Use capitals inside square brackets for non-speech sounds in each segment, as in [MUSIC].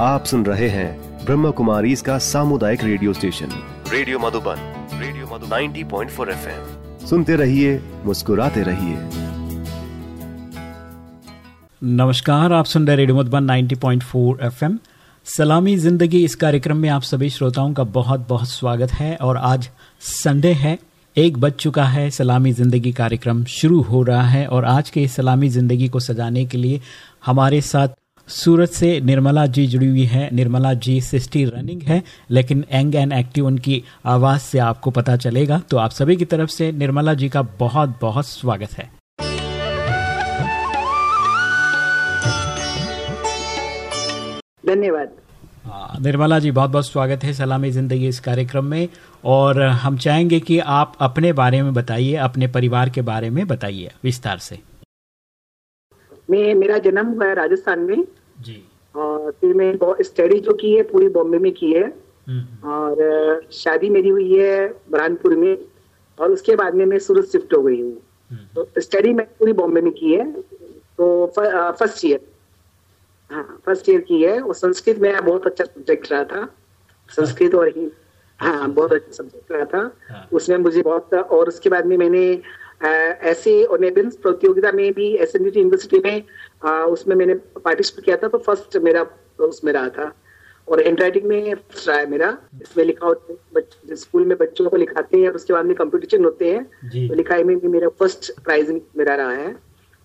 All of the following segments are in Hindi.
आप सुन रहे हैं ब्रह्म कुमारी इसका सामुदायिक radio station. Radio Madhuban radio Madhuban. 90.4 FM. सुनते रहिए मुस्कुराते रहिए। नमस्कार आप सुन रहे रेडियो मधुबन 90.4 एफएम। सलामी ज़िंदगी इस कार्यक्रम में आप सभी श्रोताओं का बहुत बहुत स्वागत है और आज संडे है एक बज चुका है सलामी ज़िंदगी कार्यक्रम शुरू हो रहा है और आज के सलामी ज़िंदगी को सजाने के लिए हमारे साथ सूरत से निर्मला जी जुड़ी हुई है। निर्मला जी सिस्टी रनिंग है लेकिन एंग एंड एक्टिव उनकी आवाज़ से आपको पता चलेगा। तो आप सभी की तरफ़ से निर्मला जी का बहुत बहुत स्वागत है। धन्यवाद। हाँ, निर्मला जी बहुत बहुत स्वागत है सलामी ज़िंदगी इस कार्यक्रम में। और हम चाहेंगे कि आप अपने बारे में बताइए अपने परिवार के बारे में बताइए विस्तार से। मैं मेरा जन्म हुआ है राजस्थान में। जी। और फिर मैं स्टडी जो की है पूरी बॉम्बे में की है। हम्म, और शादी मेरी हुई है बुरहानपुर में। और उसके बाद में मैं सूरत शिफ्ट हो गई हूँ। हम्म, तो स्टडी मैं पूरी बॉम्बे में की है। तो फ़र्स्ट ईयर हाँ फ़र्स्ट ईयर की है। और संस्कृत मेरा बहुत अच्छा सब्जेक्ट रहा था। संस्कृत और ही हाँ बहुत अच्छा सब्जेक्ट रहा हाँ। था उसमें मुझे बहुत और उसके बाद में मैंने ऐसे और प्रतियोगिता में भी एस यूनिवर्सिटी में अ, उसमें मैंने पार्टिसिपेट किया था तो फ़र्स्ट मेरा उसमें रहा था। और हैंड राइटिंग में फ़र्स्ट रहा है मेरा। इसमें लिखा होता है स्कूल में बच्चों को लिखाते हैं और उसके बाद में कंपटीशन होते हैं। तो लिखाई में भी मेरा फ़र्स्ट प्राइज मेरा रहा है।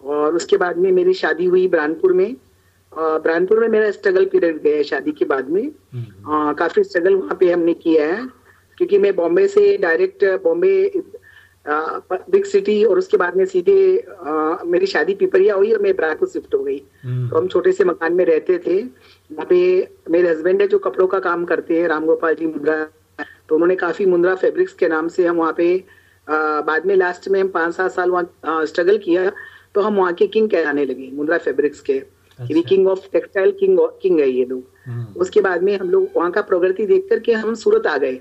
और उसके बाद में मेरी शादी हुई बुरहानपुर में। बुरहानपुर में मेरा स्ट्रगल पीरियड गया है शादी के बाद में। हम्म, अ, काफ़ी स्ट्रगल वहाँ पे हमने किया है। क्योंकि मैं बॉम्बे से डायरेक्ट बॉम्बे बिग सिटी और उसके बाद में सीधे मेरी शादी पिपरिया हुई और मैं बुरहानपुर शिफ्ट हो गई। हम्म, तो हम छोटे से मकान में रहते थे। वहाँ पे मेरे हस्बैंड है जो कपड़ों का काम करते हैं राम गोपाल जी मुंद्रा। तो उन्होंने काफ़ी मुंद्रा फैब्रिक्स के नाम से हम वहाँ पे अ, बाद में लास्ट में हम पाँच सात साल वहाँ स्ट्रगल किया। तो हम वहाँ के किंग कहलाने लगे मुंद्रा फैब्रिक्स के। अच्छा। King of textile king king है ये लोग। हम्म, उसके बाद में हम लोग वहाँ का प्रगति देख करके हम सूरत आ गए।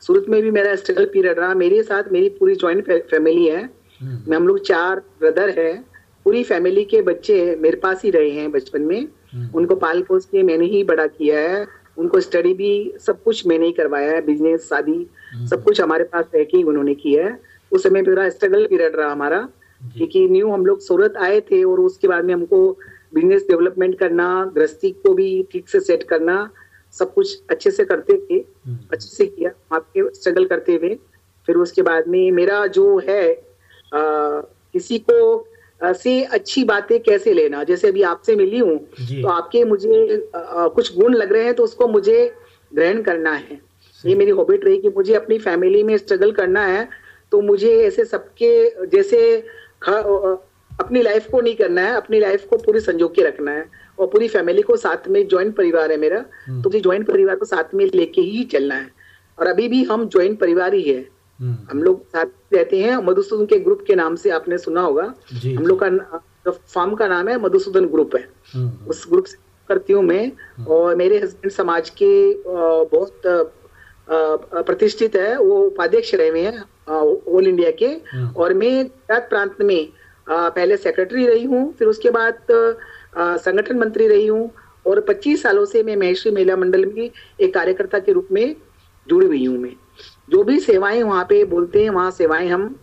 सूरत में भी मेरा स्ट्रगल पीरियड रहा। मेरे साथ मेरी पूरी ज्वाइंट फैमिली है। हम्म, मैं हम लोग चार ब्रदर है। पूरी फैमिली के बच्चे मेरे पास ही रहे हैं बचपन में। हम्म, उनको पाल पोस के मैंने ही बड़ा किया है। उनको स्टडी भी सब कुछ मैंने ही करवाया है। बिज़नेस शादी हम्म, सब कुछ हमारे पास रह के ही उन्होंने किया है। उस समय पूरा स्ट्रगल पीरियड रहा हमारा। क्योंकि न्यू हम लोग सूरत आए थे और उसके बाद में हमको बिज़नेस डेवलपमेंट करना गृहस्थी को भी ठीक से सेट करना सब कुछ अच्छे से करते थे हम्म, अच्छे से किया आपके स्ट्रगल करते हुए। फिर उसके बाद में मेरा जो है आ, किसी को से अच्छी बातें कैसे लेना? जैसे अभी आपसे मिली हूँ तो आपके मुझे आ, कुछ गुण लग रहे हैं तो उसको मुझे ग्रहण करना है। ये मेरी हॉबिट रही कि मुझे अपनी फैमिली में स्ट्रगल करना है तो मुझे ऐसे सबके जैसे अपनी लाइफ को नहीं करना है अपनी लाइफ को पूरी संजो के रखना है। और पूरी फैमिली को साथ में ज्वाइंट परिवार है मेरा। हम्म, तो मुझे ज्वाइंट परिवार को साथ में लेके ही चलना है। और अभी भी हम ज्वाइंट परिवार ही है। हम्म, हम लोग साथ रहते हैं मधुसूदन के ग्रुप के नाम से आपने सुना होगा। हम लोग का फार्म का नाम है मधुसूदन ग्रुप है। हम्म, उस ग्रुप से करती हूँ मैं। और मेरे हस्बैंड समाज के बहुत प्रतिष्ठित है। वो उपाध्यक्ष रहे हुए हैं ऑल इंडिया के। और मैं गुजरात प्रांत में पहले सेक्रेटरी रही हूँ। फिर उसके बाद संगठन मंत्री रही हूँ और 25 सालों से मैं महेश्वरी महिला मंडल में एक कार्यकर्ता के रूप में जुड़ी हुई हूँ मैं। जो भी सेवाएँ वहाँ पे बोलते हैं, वहाँ सेवाएँ हम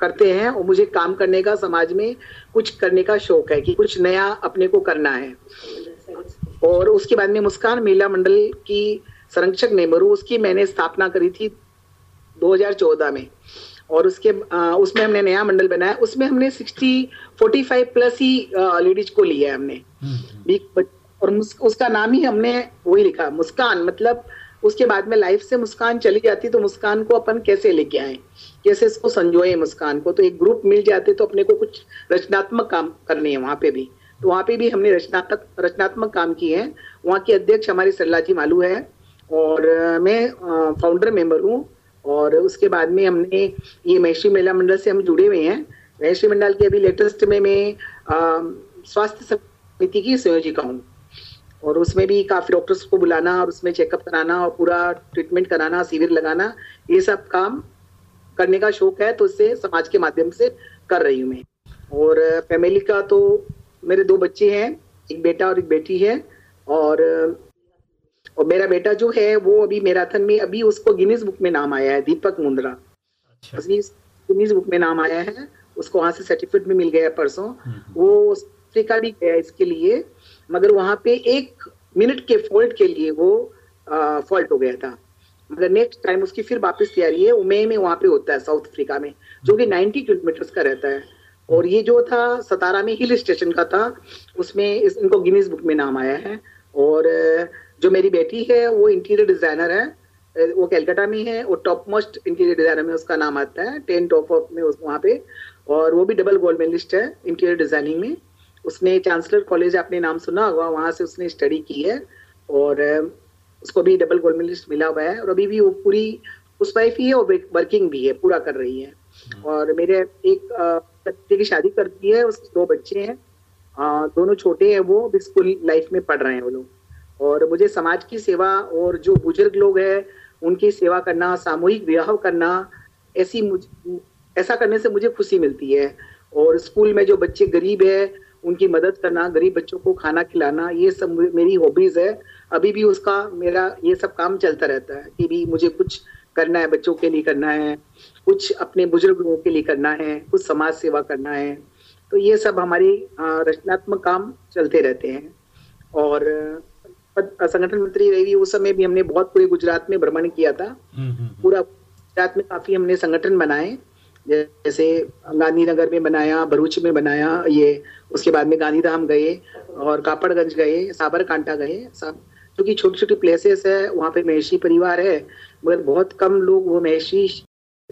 करते हैं और मुझे काम करने का, समाज में कुछ करने का शौक है कि कुछ नया अपने को करना है। और उसके बाद में मुस्कान महिला मंडल की संरक्षक नेमरू उसकी मैंने स्थापना करी थी 2014 में। और उसके अ, उसमें हमने नया मंडल बनाया। उसमें हमने 60 45 प्लस ही लेडीज़ को लिया है हमने। हम्म, और उसका नाम ही हमने वही लिखा मुस्कान। मतलब उसके बाद में लाइफ से मुस्कान चली जाती तो मुस्कान को अपन कैसे लेके आए? कैसे इसको संजोए मुस्कान को? तो एक ग्रुप मिल जाते तो अपने को कुछ रचनात्मक काम करने हैं वहाँ पे भी। तो वहाँ पे भी हमने रचनात्मक रचनात्मक काम किए हैं। वहाँ की अध्यक्ष हमारी सरला जी मालू है। और मैं फाउंडर मेंबर हूँ। और उसके बाद में हमने ये मैत्री मेला मंडल से हम जुड़े हुए हैं। मैत्री मंडल के अभी लेटेस्ट में मैं स्वास्थ्य समिति की संयोजिका हूँ। और उसमें भी काफ़ी डॉक्टर्स को बुलाना और उसमें चेकअप कराना और पूरा ट्रीटमेंट कराना, शिविर लगाना, ये सब काम करने का शौक है तो इससे समाज के माध्यम से कर रही हूँ मैं। और फैमिली का तो मेरे दो बच्चे हैं, एक बेटा और एक बेटी है। और और मेरा बेटा जो है वो अभी मैराथन में अभी उसको गिनीज बुक में नाम आया है दीपक मुंद्रा। अच्छा। गिनीज बुक में नाम आया है उसको वहाँ से सर्टिफिकेट भी मिल गया परसों। वो अफ्रीका भी गया इसके लिए मगर वहाँ पे एक मिनट के फॉल्ट के लिए वो फॉल्ट हो गया था। मगर नेक्स्ट टाइम उसकी फिर वापस तैयारी है उमे में वहाँ पे होता है साउथ अफ्रीका में जो कि 90 किलोमीटर का रहता है। और ये जो था सतारा में हिल स्टेशन का था उसमें इस, इनको गिनीज बुक में नाम आया है। और जो मेरी बेटी है वो इंटीरियर डिज़ाइनर है वो कैलकाटा में है और टॉप मोस्ट इंटीरियर डिज़ाइनर में उसका नाम आता है टेन टॉप ऑफ़ में वहाँ पे और वो भी डबल गोल्ड मेडलिस्ट है इंटीरियर डिज़ाइनिंग में। उसने चांसलर कॉलेज आपने नाम सुना होगा वहाँ से उसने स्टडी की है और उसको भी डबल गोल्ड मेडलिस्ट मिला हुआ है और अभी भी वो पूरी उस वाइफ ही है और वर्किंग भी है पूरा कर रही है। और मेरे एक बच्चे की शादी कर दी है उसके दो बच्चे हैं दोनों छोटे हैं वो भी स्कूल लाइफ में पढ़ रहे हैं वो लोग। और मुझे समाज की सेवा और जो बुज़ुर्ग लोग हैं, उनकी सेवा करना, सामूहिक विवाह करना, ऐसी ऐसा करने से मुझे खुशी मिलती है। और स्कूल में जो बच्चे गरीब है, उनकी मदद करना, गरीब बच्चों को खाना खिलाना, ये सब मेरी हॉबीज है। अभी भी उसका मेरा ये सब काम चलता रहता है कि भी मुझे कुछ करना है, बच्चों के लिए करना है, कुछ अपने बुज़ुर्ग लोगों के लिए करना है, कुछ समाज सेवा करना है। तो ये सब हमारी रचनात्मक काम चलते रहते हैं। और संगठन मंत्री रही उस समय भी हमने बहुत पूरे गुजरात में भ्रमण किया था हम्म, हम्म, हम्म। पूरा गुजरात में काफ़ी हमने संगठन बनाए जैसे गांधीनगर में बनाया भरूच में बनाया ये उसके बाद में गांधीधाम गए और कापड़गंज गए साबरकांठा गए सब क्योंकि छोटी छोटी प्लेसेस है वहाँ पे महेशी परिवार है मगर बहुत कम लोग वो महेशी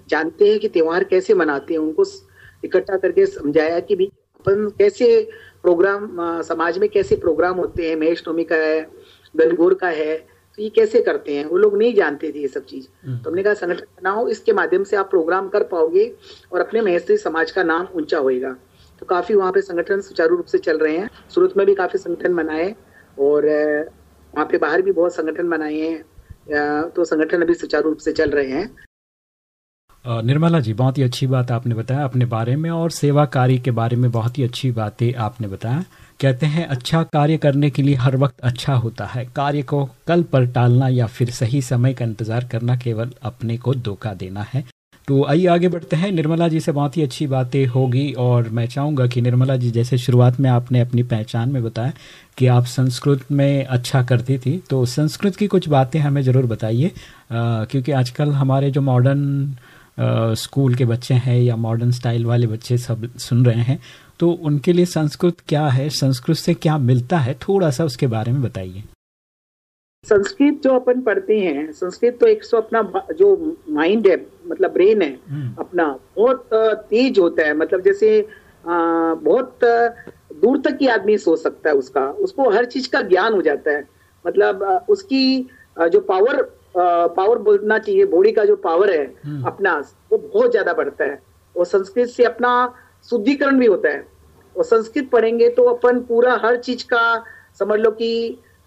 जानते हैं कि त्योहार कैसे मनाते हैं उनको इकट्ठा करके समझाया कि भी अपन कैसे प्रोग्राम समाज में कैसे प्रोग्राम होते हैं महेश नवमी का है गनगौर का है तो ये कैसे करते हैं? वो लोग नहीं जानते थे ये सब चीज़। हम्म। तो हमने कहा संगठन बनाओ इसके माध्यम से आप प्रोग्राम कर पाओगे और अपने महेश्वरी समाज का नाम ऊँचा होएगा। तो काफ़ी वहाँ पे संगठन सुचारू रूप से चल रहे हैं। सूरत में भी काफ़ी संगठन बनाए और वहाँ पे बाहर भी बहुत संगठन बनाए हैं। तो संगठन अभी सुचारू रूप से चल रहे हैं। निर्मला जी बहुत ही अच्छी बात आपने बताया अपने बारे में और सेवा कार्य के बारे में बहुत ही अच्छी बातें आपने बताया। कहते हैं अच्छा कार्य करने के लिए हर वक्त अच्छा होता है। कार्य को कल पर टालना या फिर सही समय का इंतज़ार करना केवल अपने को धोखा देना है। तो आइए आगे बढ़ते हैं। निर्मला जी से बहुत ही अच्छी बातें होगी और मैं चाहूँगा कि निर्मला जी, जैसे शुरुआत में आपने अपनी पहचान में बताया कि आप संस्कृत में अच्छा करती थी तो संस्कृत की कुछ बातें हमें ज़रूर बताइए क्योंकि आजकल हमारे जो मॉडर्न स्कूल के बच्चे हैं या मॉडर्न स्टाइल वाले बच्चे सब सुन रहे हैं तो उनके लिए संस्कृत क्या है? संस्कृत से क्या मिलता है? थोड़ा सा उसके बारे में बताइए। संस्कृत जो अपन पढ़ते हैं संस्कृत तो एक सौ अपना जो माइंड है मतलब ब्रेन है हम्म। अपना बहुत तेज होता है। मतलब जैसे बहुत दूर तक की आदमी सोच सकता है उसका। उसको हर चीज़ का ज्ञान हो जाता है। मतलब उसकी जो पावर पावर बोलना चाहिए बॉडी का जो पावर है हम्म। अपना वो बहुत ज़्यादा बढ़ता है। और संस्कृत से अपना शुद्धिकरण भी होता है और संस्कृत पढ़ेंगे तो अपन पूरा हर चीज़ का समझ लो कि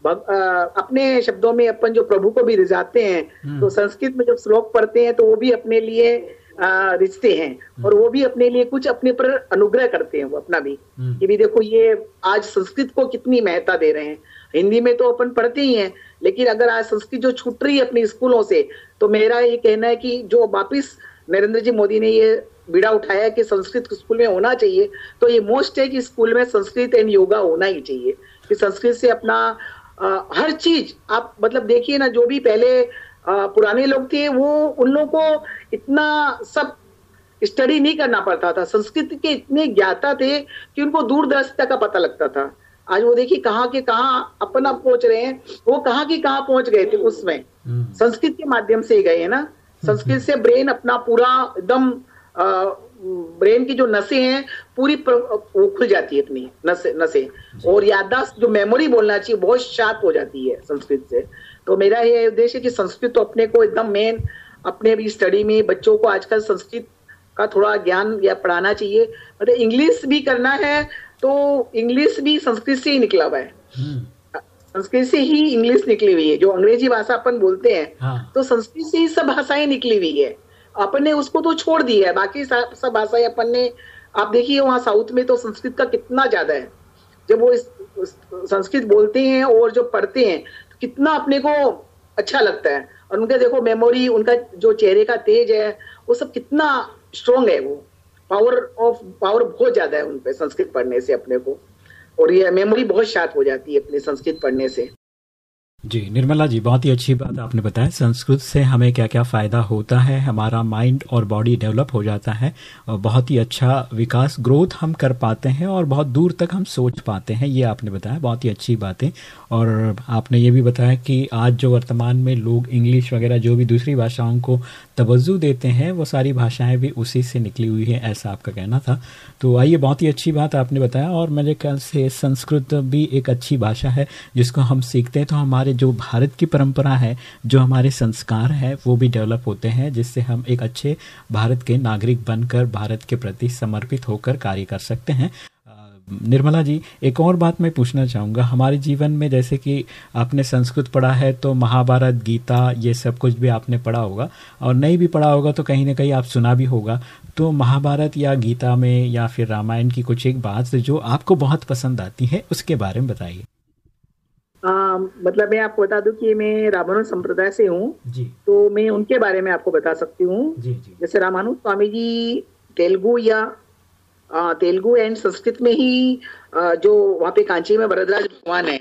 अपने शब्दों में अपन जो प्रभु को भी रिझाते हैं हम्म। तो संस्कृत में जब श्लोक पढ़ते हैं तो वो भी अपने लिए रिझते हैं हम्म। और वो भी अपने लिए कुछ अपने पर अनुग्रह करते हैं वो अपना भी हम्म। कि भी देखो ये आज संस्कृत को कितनी महत्ता दे रहे हैं हिंदी में तो अपन पढ़ते ही हैं लेकिन अगर आज संस्कृत जो छूट रही है अपने स्कूलों से तो मेरा ये कहना है कि जो वापिस नरेंद्र जी मोदी ने ये बीड़ा उठाया कि संस्कृत स्कूल में होना चाहिए तो ये मोस्ट है कि स्कूल में संस्कृत एंड योगा होना ही चाहिए। कि संस्कृत से अपना आ, हर चीज़ आप मतलब देखिए ना जो भी पहले आ, पुराने लोग थे वो उन लोगों को इतना सब स्टडी नहीं करना पड़ता था। संस्कृत के इतने ज्ञाता थे कि उनको दूरदर्शिता का पता लगता था। आज वो देखिए कहाँ के कहाँ अपना पहुँच रहे हैं वो कहाँ की कहाँ पहुँच गए थे उसमें हम्म। संस्कृत के माध्यम से ही गए है ना। संस्कृत से ब्रेन अपना पूरा एकदम ब्रेन की जो नसें हैं पूरी वो खुल जाती है इतनी नसे नसें। और याददाश्त जो मेमोरी बोलना चाहिए बहुत शार्प हो जाती है संस्कृत से। तो मेरा ये उद्देश्य है कि संस्कृत तो अपने को एकदम मेन अपने भी स्टडी में बच्चों को आजकल संस्कृत का थोड़ा ज्ञान या पढ़ाना चाहिए। मतलब इंग्लिश भी करना है तो इंग्लिश भी संस्कृत से ही निकला हुआ है। हम्म। संस्कृत से ही इंग्लिश निकली हुई है। जो अंग्रेज़ी भाषा अपन बोलते हैं हाँ। तो संस्कृत से ही सब भाषाएँ निकली हुई है। अपन ने उसको तो छोड़ दिया है। बाकी सब भाषाएँ अपन ने आप देखिए वहाँ साउथ में तो संस्कृत का कितना ज़्यादा है। जब वो इस, इस संस्कृत बोलते हैं और जो पढ़ते हैं तो कितना अपने को अच्छा लगता है। और उनके देखो मेमोरी उनका जो चेहरे का तेज है वो सब कितना स्ट्रोंग है वो। पावर ऑफ़ पावर बहुत ज़्यादा है उन पे संस्कृत पढ़ने से अपने को। और ये मेमोरी बहुत शार्प हो जाती है अपने संस्कृत पढ़ने से। जी, निर्मला जी, बहुत ही अच्छी बात आपने बताया। संस्कृत से हमें क्या क्या फ़ायदा होता है, हमारा माइंड और बॉडी डेवलप हो जाता है, और बहुत ही अच्छा विकास ग्रोथ हम कर पाते हैं और बहुत दूर तक हम सोच पाते हैं, ये आपने बताया। बहुत ही अच्छी बात। और आपने ये भी बताया कि आज जो वर्तमान में लोग इंग्लिश वगैरह जो भी दूसरी भाषाओं को तवज्जो देते हैं, वो सारी भाषाएँ भी उसी से निकली हुई है, ऐसा आपका कहना था। तो आइए, बहुत ही अच्छी बात आपने बताया, और मेरे ख्याल से संस्कृत भी एक अच्छी भाषा है, जिसको हम सीखते हैं तो हमारे जो भारत की परंपरा है, जो हमारे संस्कार है, वो भी डेवलप होते हैं, जिससे हम एक अच्छे भारत के नागरिक बनकर, भारत के प्रति समर्पित होकर कार्य कर सकते हैं। निर्मला जी, एक और बात मैं पूछना चाहूँगा। हमारे जीवन में जैसे कि आपने संस्कृत पढ़ा है तो महाभारत, गीता, ये सब कुछ भी आपने पढ़ा होगा, और नहीं भी पढ़ा होगा तो कहीं ना कहीं आप सुना भी होगा। तो महाभारत या गीता में या फिर रामायण की कुछ एक बात जो आपको बहुत पसंद आती है, उसके बारे में बताइए। मतलब मैं आपको बता दूँ कि मैं रामानुज संप्रदाय से हूँ। तो मैं उनके बारे में आपको बता सकती हूँ। जैसे रामानुज स्वामी जी तेलुगु या तेलुगु एंड संस्कृत में ही आ, जो वहाँ पे कांची में वरदराज भगवान है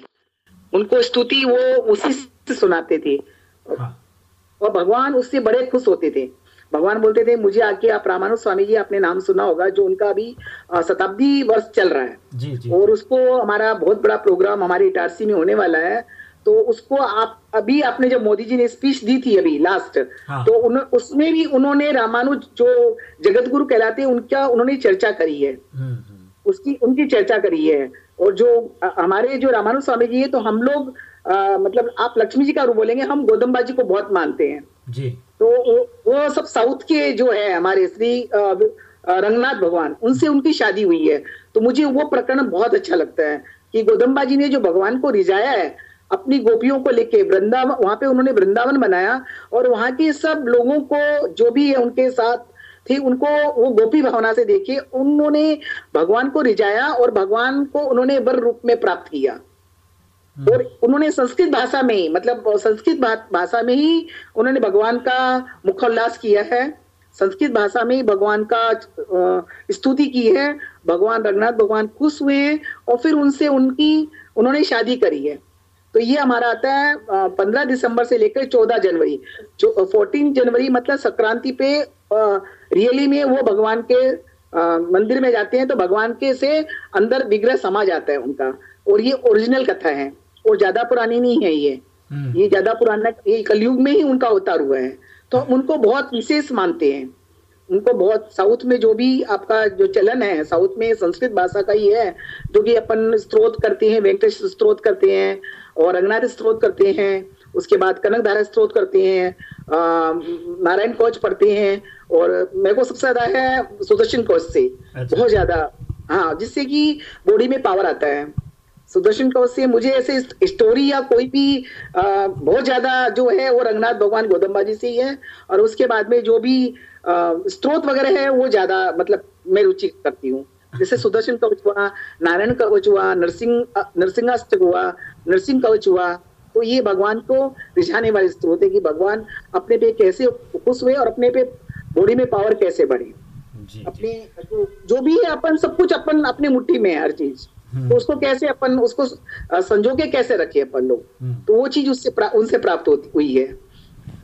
उनको स्तुति वो उसी से सुनाते थे। हाँ। और भगवान उससे बड़े खुश होते थे। भगवान बोलते थे मुझे आके आप रामानुज स्वामी जी आपने नाम सुना होगा जो उनका अभी शताब्दी वर्ष चल रहा है जी, जी. और उसको हमारा बहुत बड़ा प्रोग्राम हमारे इटारसी में होने वाला है तो उसको आप अभी आपने जब मोदी जी ने स्पीच दी थी अभी लास्ट हाँ। तो उन, उसमें भी उन्होंने रामानुज जो जगत गुरु कहलाते हैं उनका उन्होंने चर्चा करी है हम्म, हम्म। उसकी उनकी चर्चा करी है और जो हमारे जो रामानुज स्वामी जी है तो हम लोग आ, मतलब आप लक्ष्मी जी का रूप बोलेंगे हम गोदम्बा जी को बहुत मानते हैं जी तो वो, सब साउथ के जो है हमारे श्री रंगनाथ भगवान उनसे उनकी शादी हुई है तो मुझे वो प्रकरण बहुत अच्छा लगता है कि गोदम्बा जी ने जो भगवान को रिझाया है अपनी गोपियों को लेके वृंदावन वहाँ पे उन्होंने वृंदावन बनाया और वहाँ के सब लोगों को जो भी है उनके साथ थे उनको वो गोपी भावना से देखे उन्होंने भगवान को रिझाया और भगवान को उन्होंने वर रूप में प्राप्त किया। और उन्होंने संस्कृत भाषा में ही मतलब संस्कृत भाषा में ही उन्होंने भगवान का मुखोल्लास किया है। संस्कृत भाषा में ही भगवान का स्तुति की है। भगवान रघुनाथ भगवान खुश हुए हैं और फिर उनसे उनकी, उन्होंने शादी करी है। तो ये हमारा आता है पंद्रह दिसंबर से लेकर चौदह जनवरी। जो फोर्टीन जनवरी मतलब संक्रांति पे रियली में वो भगवान के मंदिर में जाते हैं तो भगवान के से अंदर विग्रह समा जाता है उनका। और ये ओरिजिनल कथा है। और ज़्यादा पुरानी नहीं है ये। हम्म। ये ज़्यादा पुराना ये कलयुग में ही उनका अवतार हुआ है। तो हम उनको बहुत विशेष मानते हैं। उनको बहुत साउथ में जो भी आपका जो चलन है साउथ में संस्कृत भाषा का ही है जो कि अपन स्त्रोत करते हैं वेंकटेश स्त्रोत करते हैं और रंगनाथ स्त्रोत करते हैं उसके बाद कनक धारा स्त्रोत करते हैं नारायण कोच पढ़ते हैं और मेरे को सबसे ज़्यादा है सुदर्शन कोच से। अच्छा। बहुत ज़्यादा। हाँ जिससे कि बॉडी में पावर आता है। सुदर्शन कवच से मुझे ऐसे स्टोरी या कोई भी आ, बहुत ज़्यादा जो है वो रंगनाथ भगवान गौतमबाजी से ही है। और उसके बाद में जो भी स्त्रोत वगैरह है वो ज़्यादा मतलब मैं रुचि करती हूँ। जैसे सुदर्शन कवच हुआ नारायण कवच हुआ नरसिंह नरसिंहाष्टक हुआ नरसिंह कवच हुआ तो ये भगवान को रिझाने वाले स्त्रोत है कि भगवान अपने पे कैसे खुश हुए और अपने पे बॉडी में पावर कैसे बढ़े। अपने जो, जो भी है अपन सब कुछ अपन अपने मुट्ठी में है हर चीज़। तो उसको कैसे अपन उसको संजो के कैसे रखे अपन लोग। तो वो चीज़ उससे प्रा, उनसे प्राप्त होती हुई है।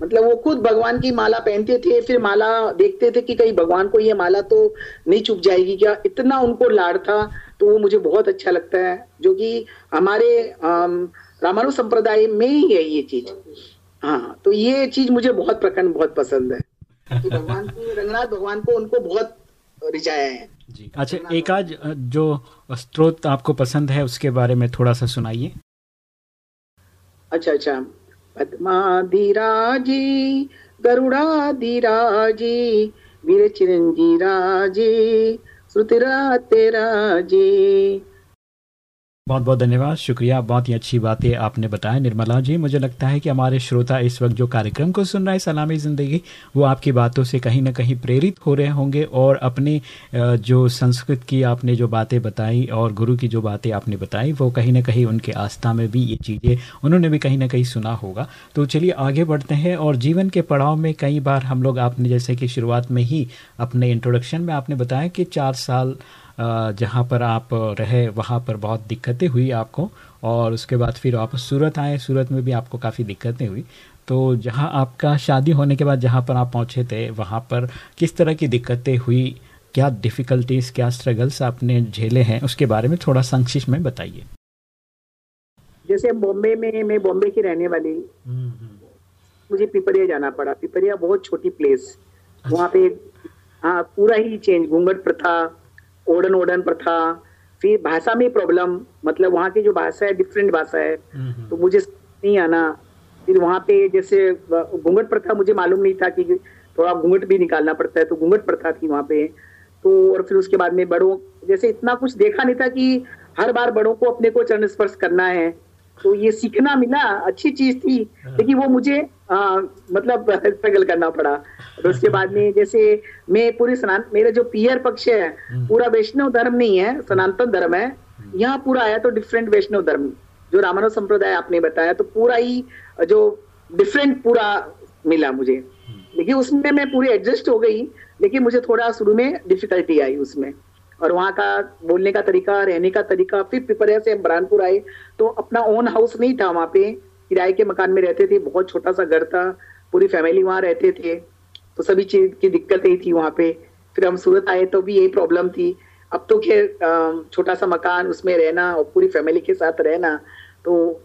मतलब वो खुद भगवान की माला पहनते थे फिर माला देखते थे कि कहीं भगवान को ये माला तो नहीं चुप जाएगी क्या? इतना उनको लाड़ था तो वो मुझे बहुत अच्छा लगता है जो कि हमारे रामानु संप्रदाय में ही है ये चीज़। हाँ तो ये चीज़ मुझे बहुत प्रखंड बहुत पसंद है। भगवान को रंगनाथ भगवान को उनको बहुत रिझाया है। जी अच्छा एक आज जो स्त्रोत आपको पसंद है, उसके बारे में थोड़ा सा सुनाइए। अच्छा अच्छा। पद्माधिराजी, गरुड़ाधिराजी वीर चिरंजी राज़ी श्रुतिरा तेरा जी बहुत बहुत धन्यवाद। शुक्रिया, बहुत ही अच्छी बातें आपने बताया निर्मला जी, मुझे लगता है कि हमारे श्रोता इस वक्त जो कार्यक्रम को सुन रहे हैं, सलामी ज़िंदगी, वो आपकी बातों से कहीं ना कहीं प्रेरित हो रहे होंगे और अपने जो संस्कृत की आपने जो बातें बताई और गुरु की जो बातें आपने बताई, वो कहीं ना कहीं उनके आस्था में भी ये चीज़ें उन्होंने भी कहीं ना कहीं सुना होगा। तो चलिए आगे बढ़ते हैं और जीवन के पड़ाव में कई बार हम लोग आपने जैसे कि शुरुआत में ही अपने इंट्रोडक्शन में आपने बताया कि चार साल जहाँ पर आप रहे वहाँ पर बहुत दिक्कतें हुई आपको और उसके बाद फिर वापस सूरत आए। सूरत में भी आपको काफ़ी दिक्कतें हुई। तो जहाँ आपका शादी होने के बाद जहाँ पर आप पहुँचे थे वहाँ पर किस तरह की दिक्कतें हुई? क्या डिफ़िकल्टीज क्या स्ट्रगल्स आपने झेले हैं? उसके बारे में थोड़ा संक्षिप्त में बताइए। जैसे बॉम्बे में मैं बॉम्बे की रहने वाली हम्म, हम्म। मुझे पिपरिया जाना पड़ा। पिपरिया बहुत छोटी प्लेस वहाँ पे हाँ पूरा ही चेंज घूंघट प्रथा ओडन ओडन प्रथा फिर भाषा में प्रॉब्लम मतलब वहाँ की जो भाषा है डिफरेंट भाषा है। तो मुझे नहीं आना। फिर वहाँ पे जैसे घूंघट प्रथा मुझे मालूम नहीं था कि थोड़ा घूंघट भी निकालना पड़ता है तो घूंघट प्रथा थी वहाँ पे। तो और फिर उसके बाद में बड़ों जैसे इतना कुछ देखा नहीं था कि हर बार बड़ों को अपने को चरण स्पर्श करना है। तो ये सीखना मिला अच्छी चीज़ थी हाँ। लेकिन वो मुझे आ, मतलब [LAUGHS] स्ट्रगल करना पड़ा और उसके बाद में जैसे मैं पूरी मेरा जो पियर पक्ष है हम्म। पूरा वैष्णव धर्म नहीं है सनातन धर्म है हम्म। यहाँ पूरा आया तो डिफरेंट वैष्णव धर्म जो रामानव संप्रदाय आपने बताया तो पूरा ही जो डिफरेंट पूरा मिला मुझे हम्म। लेकिन उसमें मैं पूरी एडजस्ट हो गई लेकिन मुझे थोड़ा शुरू में डिफिकल्टी आई उसमें और वहाँ का बोलने का तरीका, रहने का तरीका, फिर पिपरिया से हम बुरहानपुर आए। तो अपना ओन हाउस नहीं था वहाँ पे। किराए के मकान में रहते थे, बहुत छोटा सा घर था, पूरी फैमिली वहाँ रहते थे। तो सभी चीज़ की दिक्कत ही थी वहाँ पे। फिर हम सूरत आए तो भी यही प्रॉब्लम थी। अब तो खैर छोटा सा मकान, उसमें रहना और पूरी फैमिली के साथ रहना तो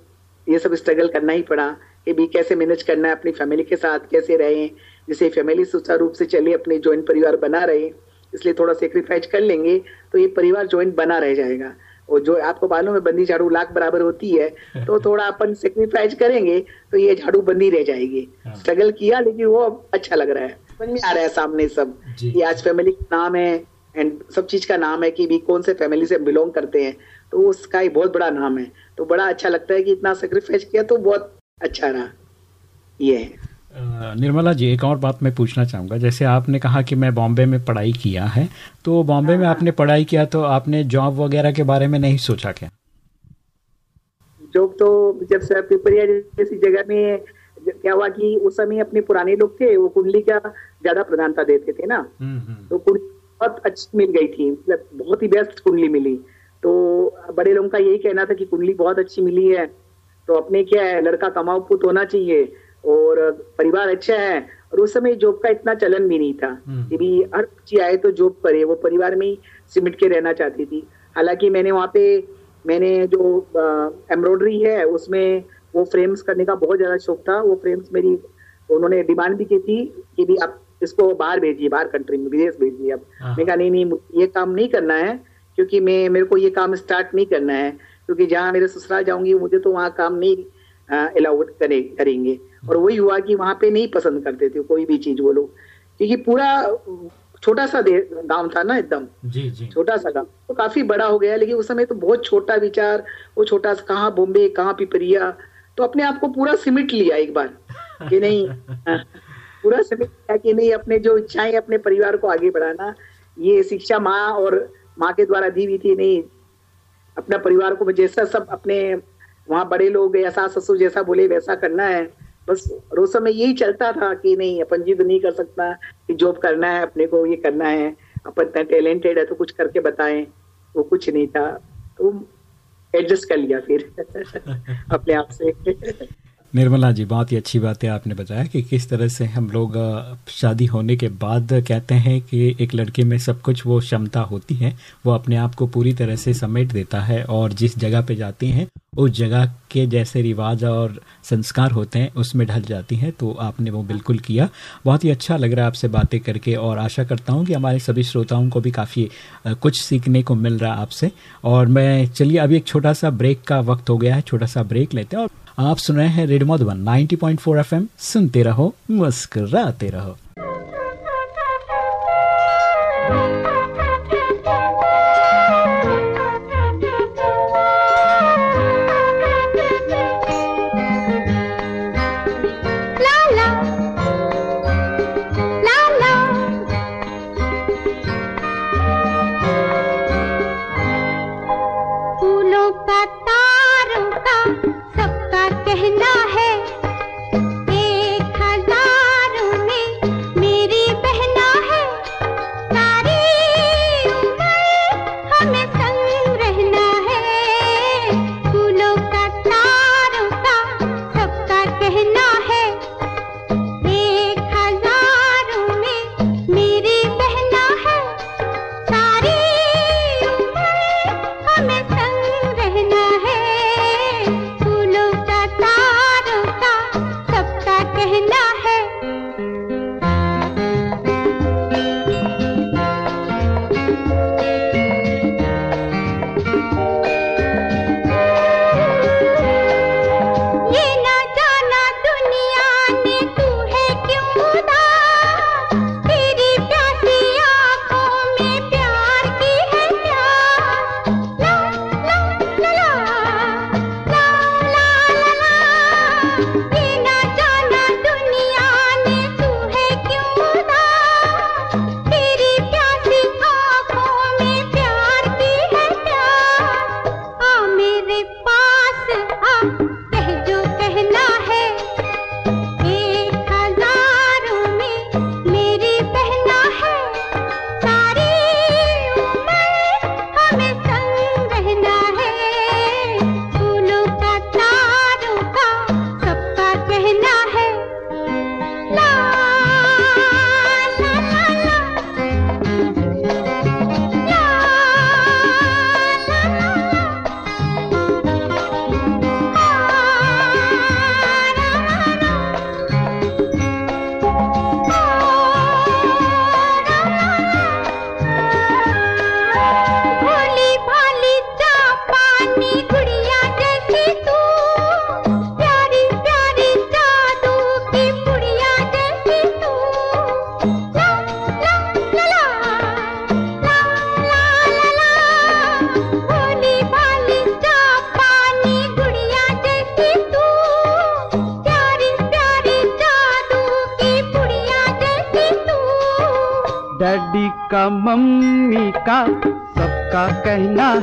ये सब स्ट्रगल करना ही पड़ा। कि भी कैसे मैनेज करना है अपनी फैमिली के साथ, कैसे रहे? जिसे फैमिली सुचारू रूप से चले, अपने ज्वाइंट परिवार बना रहे। इसलिए थोड़ा सेक्रीफाइस कर लेंगे तो ये परिवार ज्वाइंट बना रह जाएगा। और जो आपको मालूम है बंदी झाड़ू लाख बराबर होती है तो [LAUGHS] थोड़ा अपन सेक्रीफाइस करेंगे तो ये झाड़ू बंदी रह जाएगी। स्ट्रगल हाँ। किया लेकिन वो अच्छा लग रहा है। समझ में आ रहा है सामने सब ये आज फैमिली का नाम है एंड सब चीज़ का नाम है कि भी कौन से फैमिली से बिलोंग करते हैं तो उसका एक बहुत बड़ा नाम है। तो बड़ा अच्छा लगता है कि इतना सेक्रीफाइस किया तो बहुत अच्छा रहा। ये है। निर्मला जी एक और बात मैं पूछना चाहूँगा। जैसे आपने कहा कि मैं बॉम्बे में पढ़ाई किया है तो बॉम्बे में हाँ। आपने पढ़ाई किया तो आपने जॉब वगैरह के बारे में नहीं सोचा क्या? जॉब तो जब से पिपरिया जैसी जगह में क्या हुआ कि उस समय अपने पुराने लोग थे वो कुंडली का ज़्यादा प्रधानता देते थे ना। हम्म, हम्म। तो कुंडली बहुत अच्छी मिल गई थी मतलब बहुत ही बेस्ट कुंडली मिली। तो बड़े लोगों का यही कहना था कि कुंडली बहुत अच्छी मिली है तो अपने क्या है लड़का कमाओ पुत होना चाहिए। और परिवार अच्छा है और उस समय जॉब का इतना चलन भी नहीं था। हम्म। कि भी हर बच्ची आए तो जॉब करे वो परिवार में ही सिमट के रहना चाहती थी। हालाँकि मैंने वहाँ पे मैंने जो एम्ब्रॉयडरी है उसमें वो फ्रेम्स करने का बहुत ज़्यादा शौक था। वो फ्रेम्स मेरी उन्होंने डिमांड भी की थी कि भी आप इसको बाहर भेजिए बाहर कंट्री में विदेश भेजिए अब हाँ। मैं कहा नहीं नहीं ये काम नहीं करना है क्योंकि मैं मेरे को ये काम स्टार्ट नहीं करना है। क्योंकि जहाँ मेरे ससुराल जाऊँगी मुझे तो वहाँ काम नहीं अलाउड करे करेंगे। और वही हुआ कि वहाँ पे नहीं पसंद करते थे कोई भी चीज़ वो लोग। क्योंकि पूरा छोटा सा गाँव था ना एकदम। जी जी। छोटा सा गाँव। तो काफ़ी बड़ा हो गया लेकिन उस समय तो बहुत छोटा विचार वो छोटा सा कहाँ बॉम्बे कहाँ पिपरिया। तो अपने आप को पूरा सिमिट लिया एक बार कि नहीं पूरा सिमिट लिया कि नहीं अपने जो इच्छाएँ अपने परिवार को आगे बढ़ाना। ये शिक्षा माँ और माँ के द्वारा दी हुई थी नहीं। अपना परिवार को जैसा सब अपने वहाँ बड़े लोग या सास ससुर जैसा बोले, वैसा करना है। बस रोज समय यही चलता था कि नहीं, अपन जिद नहीं कर सकता कि जॉब करना है, अपने को ये करना है। अपन इतना टैलेंटेड है तो कुछ करके बताएँ। वो कुछ नहीं था। तो एडजस्ट कर लिया फिर। [LAUGHS] अपने आप से। निर्मला जी, बहुत ही अच्छी बात है, आपने बताया कि किस तरह से हम लोग शादी होने के बाद कहते हैं कि एक लड़के में सब कुछ वो क्षमता होती है, वो अपने आप को पूरी तरह से समेट देता है और जिस जगह पे जाती हैं, उस जगह के जैसे रिवाज और संस्कार होते हैं, उसमें ढल जाती हैं तो आपने वो बिल्कुल किया। बहुत ही अच्छा लग रहा है आपसे बातें करके और आशा करता हूँ कि हमारे सभी श्रोताओं को भी काफ़ी कुछ सीखने को मिल रहा है आपसे। और मैं, चलिए, अभी एक छोटा सा ब्रेक का वक्त हो गया है, छोटा सा ब्रेक लेते हैं और आप सुन रहे हैं रेडियो मधुबन 90.4 एफएम। सुनते रहो मुस्कराते रहो।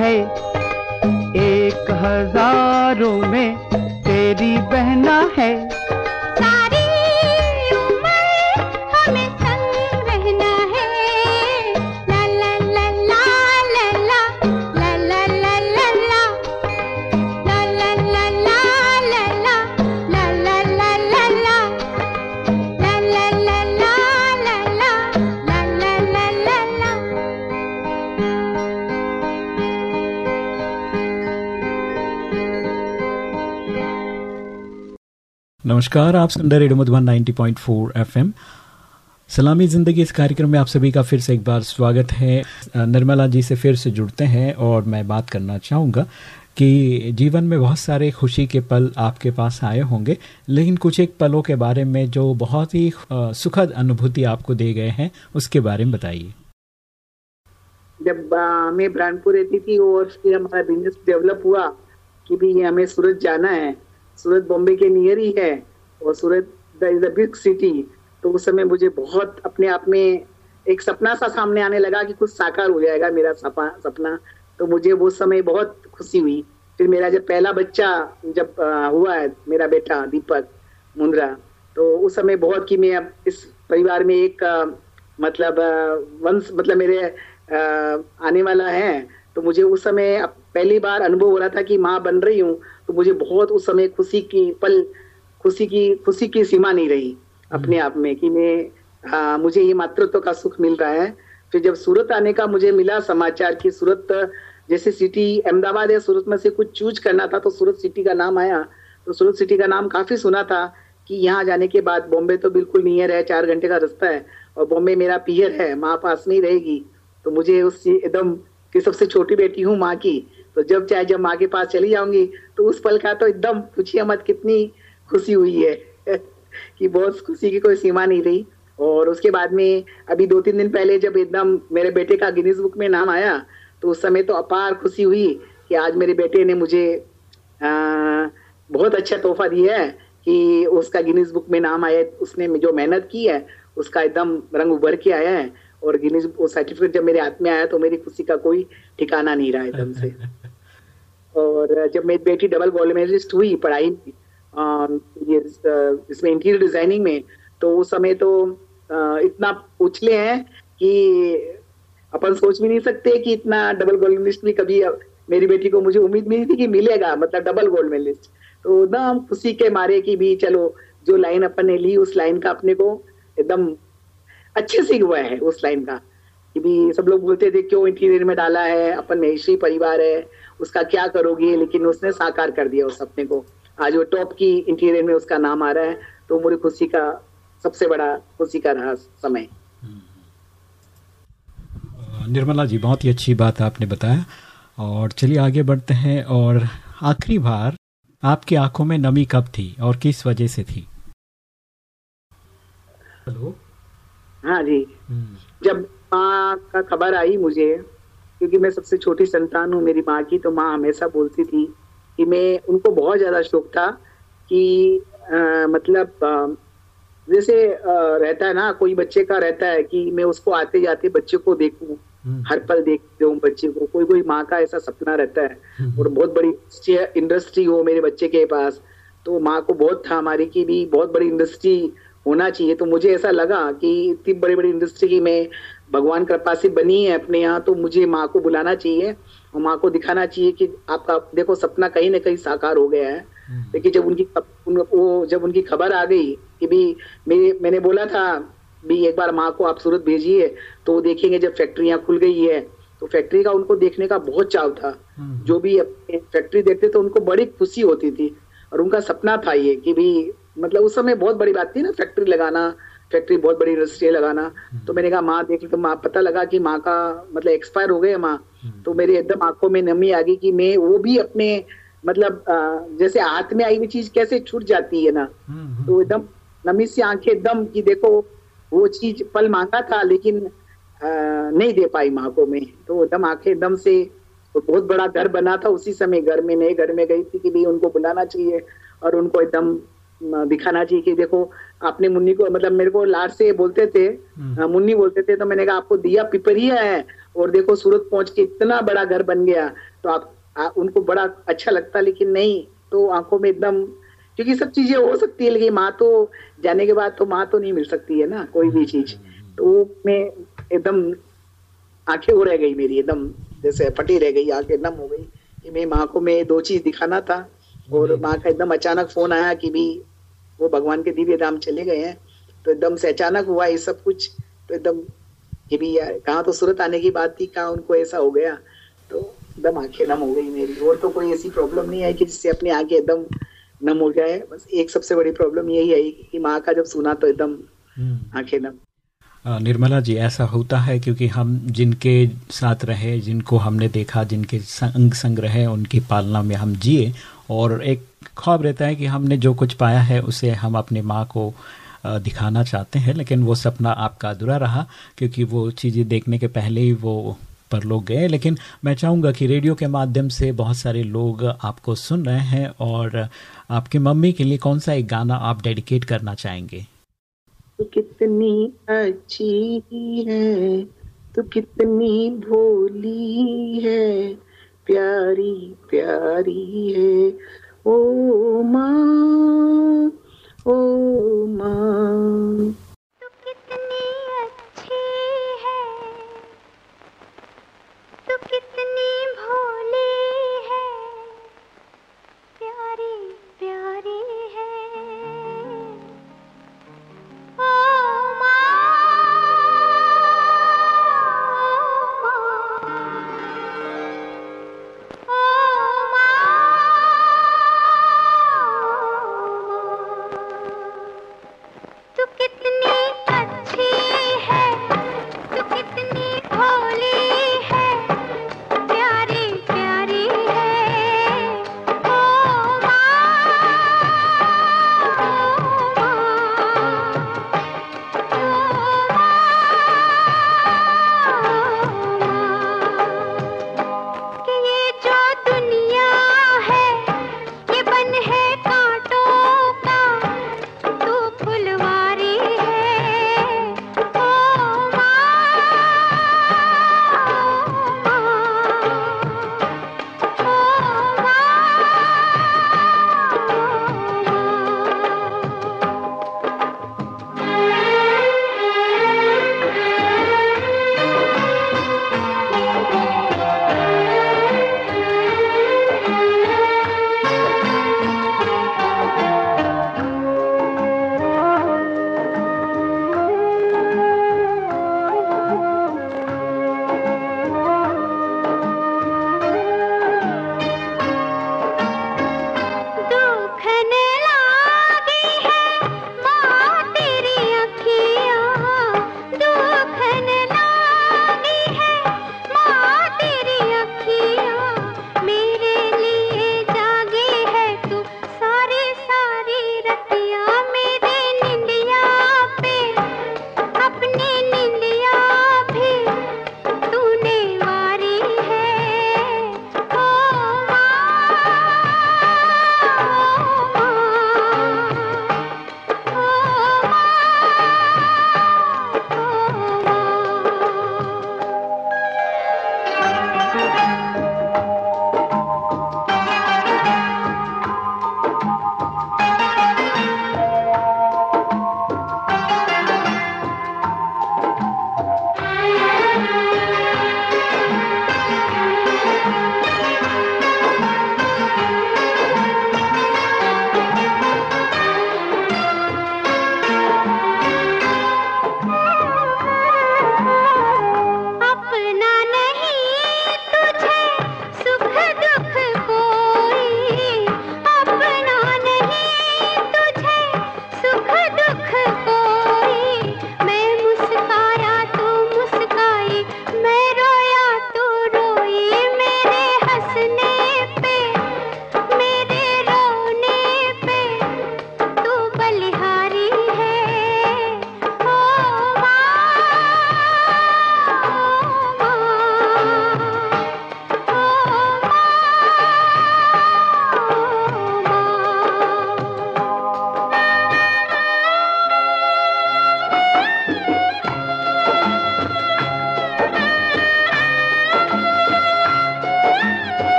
है। नमस्कार, आप सुन रहे रेडियो मधुबन 90.4 एफएम। सलामी ज़िंदगी, इस कार्यक्रम में आप सभी का फिर से एक बार स्वागत है। निर्मला जी से फिर से जुड़ते हैं और मैं बात करना चाहूँगा कि जीवन में बहुत सारे खुशी के पल आपके पास आए होंगे, लेकिन कुछ एक पलों के बारे में जो बहुत ही सुखद अनुभूति आपको दे गए हैं, उसके बारे में बताइए। जब मैं ब्रांडपुर रहती थी और फिर हमारा बिज़नेस डेवलप हुआ कि भी हमें सूरत जाना है, सूरत बॉम्बे के नियर ही है और Surat is the big city तो उस समय मुझे बहुत अपने आप में एक सपना सा सामने आने लगा कि कुछ साकार हो जाएगा मेरा सपा, सपना। तो मुझे वो समय बहुत खुशी हुई। फिर मेरा जब पहला बच्चा जब हुआ है, मेरा बेटा दीपक मुंद्रा तो उस समय बहुत कि मैं अब इस परिवार में एक मतलब वंश मतलब मेरे आने वाला है। तो मुझे उस समय पहली बार अनुभव हो रहा था कि माँ बन रही हूँ। तो मुझे बहुत उस समय खुशी की पल खुशी की खुशी की सीमा नहीं रही अपने आप में कि मैं आ, मुझे ये मातृत्व का सुख मिल रहा है। फिर जब सूरत आने का मुझे मिला समाचार कि सूरत जैसे सिटी अहमदाबाद या सूरत में से कुछ चूज़ करना था तो सूरत सिटी का नाम आया। तो सूरत सिटी का नाम काफ़ी सुना था कि यहाँ जाने के बाद बॉम्बे तो बिल्कुल नियर है चार घंटे का रास्ता है और बॉम्बे मेरा पियर है माँ पास नहीं रहेगी। तो मुझे उस एकदम की सबसे छोटी बेटी हूँ माँ की। तो जब चाहे जब माँ के पास चली जाऊँगी तो उस पल का तो एकदम पूछिए मत कितनी खुशी हुई है [LAUGHS] कि बहुत खुशी की कोई सीमा नहीं रही। और उसके बाद में अभी दो तीन दिन पहले जब एकदम मेरे बेटे का गिनीज बुक में नाम आया तो उस समय तो अपार खुशी हुई कि आज मेरे बेटे ने मुझे आ, बहुत अच्छा तोहफा दिया है कि उसका गिनीज बुक में नाम आया उसने जो मेहनत की है उसका एकदम रंग उभर के आया है। और गिनीज वो सर्टिफिकेट जब मेरे हाथ में आया तो मेरी खुशी का कोई ठिकाना नहीं रहा एकदम से। [LAUGHS] और जब मेरी बेटी डबल गोल्ड मेडलिस्ट हुई पढ़ाई ये इसमें इंटीरियर डिज़ाइनिंग में तो उस समय तो इतना उछले हैं कि अपन सोच भी नहीं सकते कि इतना डबल गोल्ड लिस्ट भी कभी मेरी बेटी को मुझे उम्मीद नहीं थी कि मिलेगा मतलब डबल गोल्ड मेडलिस्ट तो एकदम खुशी के मारे की भी चलो, जो लाइन अपन ने ली, उस लाइन का अपने को एकदम अच्छे से हुआ है, उस लाइन का। कि भी सब लोग बोलते थे, क्यों इंटीरियर में डाला है? अपन महेशी परिवार है, उसका क्या करोगे? लेकिन उसने साकार कर दिया उस अपने को। आज वो टॉप की इंटीरियर में उसका नाम आ रहा है तो मेरी खुशी का सबसे बड़ा खुशी का रहा समय। निर्मला जी बहुत ही अच्छी बात आपने बताया। और चलिए आगे बढ़ते हैं और आखिरी बार आपकी आँखों में नमी कब थी और किस वजह से थी? हेलो। हाँ जी। हम्म। जब माँ का खबर आई मुझे क्योंकि मैं सबसे छोटी संतान हूँ मेरी माँ की तो माँ हमेशा बोलती थी कि मैं उनको बहुत ज़्यादा शौक था कि आ, मतलब आ, जैसे आ, रहता है ना कोई बच्चे का रहता है कि मैं उसको आते जाते बच्चे को देखूँ हम्म। हर पल देखते हूँ बच्चे को कोई कोई माँ का ऐसा सपना रहता है हम्म। और बहुत बड़ी इंडस्ट्री हो मेरे बच्चे के पास तो माँ को बहुत था हमारी की भी बहुत बड़ी इंडस्ट्री होना चाहिए तो मुझे ऐसा लगा कि इतनी बड़ी बड़ी इंडस्ट्री की मैं भगवान कृपा से बनी है अपने यहाँ तो मुझे माँ को बुलाना चाहिए माँ को दिखाना चाहिए कि आपका देखो सपना कहीं ना कहीं साकार हो गया है हम्म। लेकिन जब उनकी उन, वो जब उनकी खबर आ गई कि भी मेरे मैंने बोला था भी एक बार माँ को आप सूरत भेजिए तो वो देखेंगे जब फैक्ट्रियाँ खुल गई है तो फैक्ट्री का उनको देखने का बहुत चाव था हम्म। जो भी फैक्ट्री देखते तो उनको बड़ी खुशी होती थी और उनका सपना था ये कि भी मतलब उस समय बहुत बड़ी बात थी ना फैक्ट्री लगाना फैक्ट्री बहुत बड़ी इंडस्ट्री है लगाना। हम्म। तो मैंने कहा माँ देख तो माँ पता लगा कि माँ का मतलब एक्सपायर हो गए माँ। हम्म। तो मेरे एकदम आँखों में नमी आ गई कि मैं वो भी अपने मतलब जैसे हाथ में आई हुई चीज़ कैसे छूट जाती है ना? हम्म, तो एकदम नमी से आँखें एकदम कि देखो वो चीज़ पल मांगा था लेकिन नहीं दे पाई माँ को मैं। तो एकदम आँखें एकदम से तो बहुत बड़ा घर बना था उसी समय घर में। नए घर में गई थी कि भी उनको बुलाना चाहिए और उनको एकदम दिखाना चाहिए कि देखो आपने मुन्नी को मतलब मेरे को लाड से बोलते थे हम्म। हाँ, मुन्नी बोलते थे तो मैंने कहा आपको दिया पिपरिया है और देखो सूरत पहुँच के इतना बड़ा घर बन गया तो आप आ, उनको बड़ा अच्छा लगता लेकिन नहीं तो आँखों में एकदम क्योंकि सब चीज़ें हो सकती है लेकिन माँ तो जाने के बाद तो माँ तो नहीं मिल सकती है ना कोई भी चीज़ तो मैं एकदम आँखें वो रह गई मेरी एकदम जैसे फटी रह गई आँखें एकदम हो गई कि मैं माँ को मैं दो चीज़ दिखाना था और माँ का एकदम अचानक फ़ोन आया कि भी वो भगवान के दिव्य धाम चले गए हैं तो एकदम से अचानक हुआ ये सब कुछ तो एकदम कि भी यार कहाँ तो सूरत आने की बात थी कहाँ उनको ऐसा हो गया तो एकदम आँखें नम हो गई मेरी। और तो कोई ऐसी प्रॉब्लम नहीं आई कि जिससे अपनी आँखें एकदम नम हो जाए। बस एक सबसे बड़ी प्रॉब्लम यही आई कि माँ का जब सुना तो एकदम हम्म। आँखें नम। निर्मला जी ऐसा होता है क्योंकि हम जिनके साथ रहे जिनको हमने देखा जिनके संग संग रहे उनकी पालना में हम जिए और एक ख्वाब रहता है कि हमने जो कुछ पाया है, उसे हम अपनी माँ को दिखाना चाहते हैं, लेकिन वो सपना आपका अधूरा रहा, क्योंकि वो चीज़ें देखने के पहले ही वो पर लोग गए। लेकिन मैं चाहूँगा कि रेडियो के माध्यम से बहुत सारे लोग आपको सुन रहे हैं, और आपकी मम्मी के लिए कौन सा एक गाना आप डेडिकेट करना चाहेंगे? तू कितनी अच्छी है, तू कितनी भोली है प्यारी प्यारी है। ओ माँ ओ माँ। तू कितनी अच्छी है। तू कितनी भोली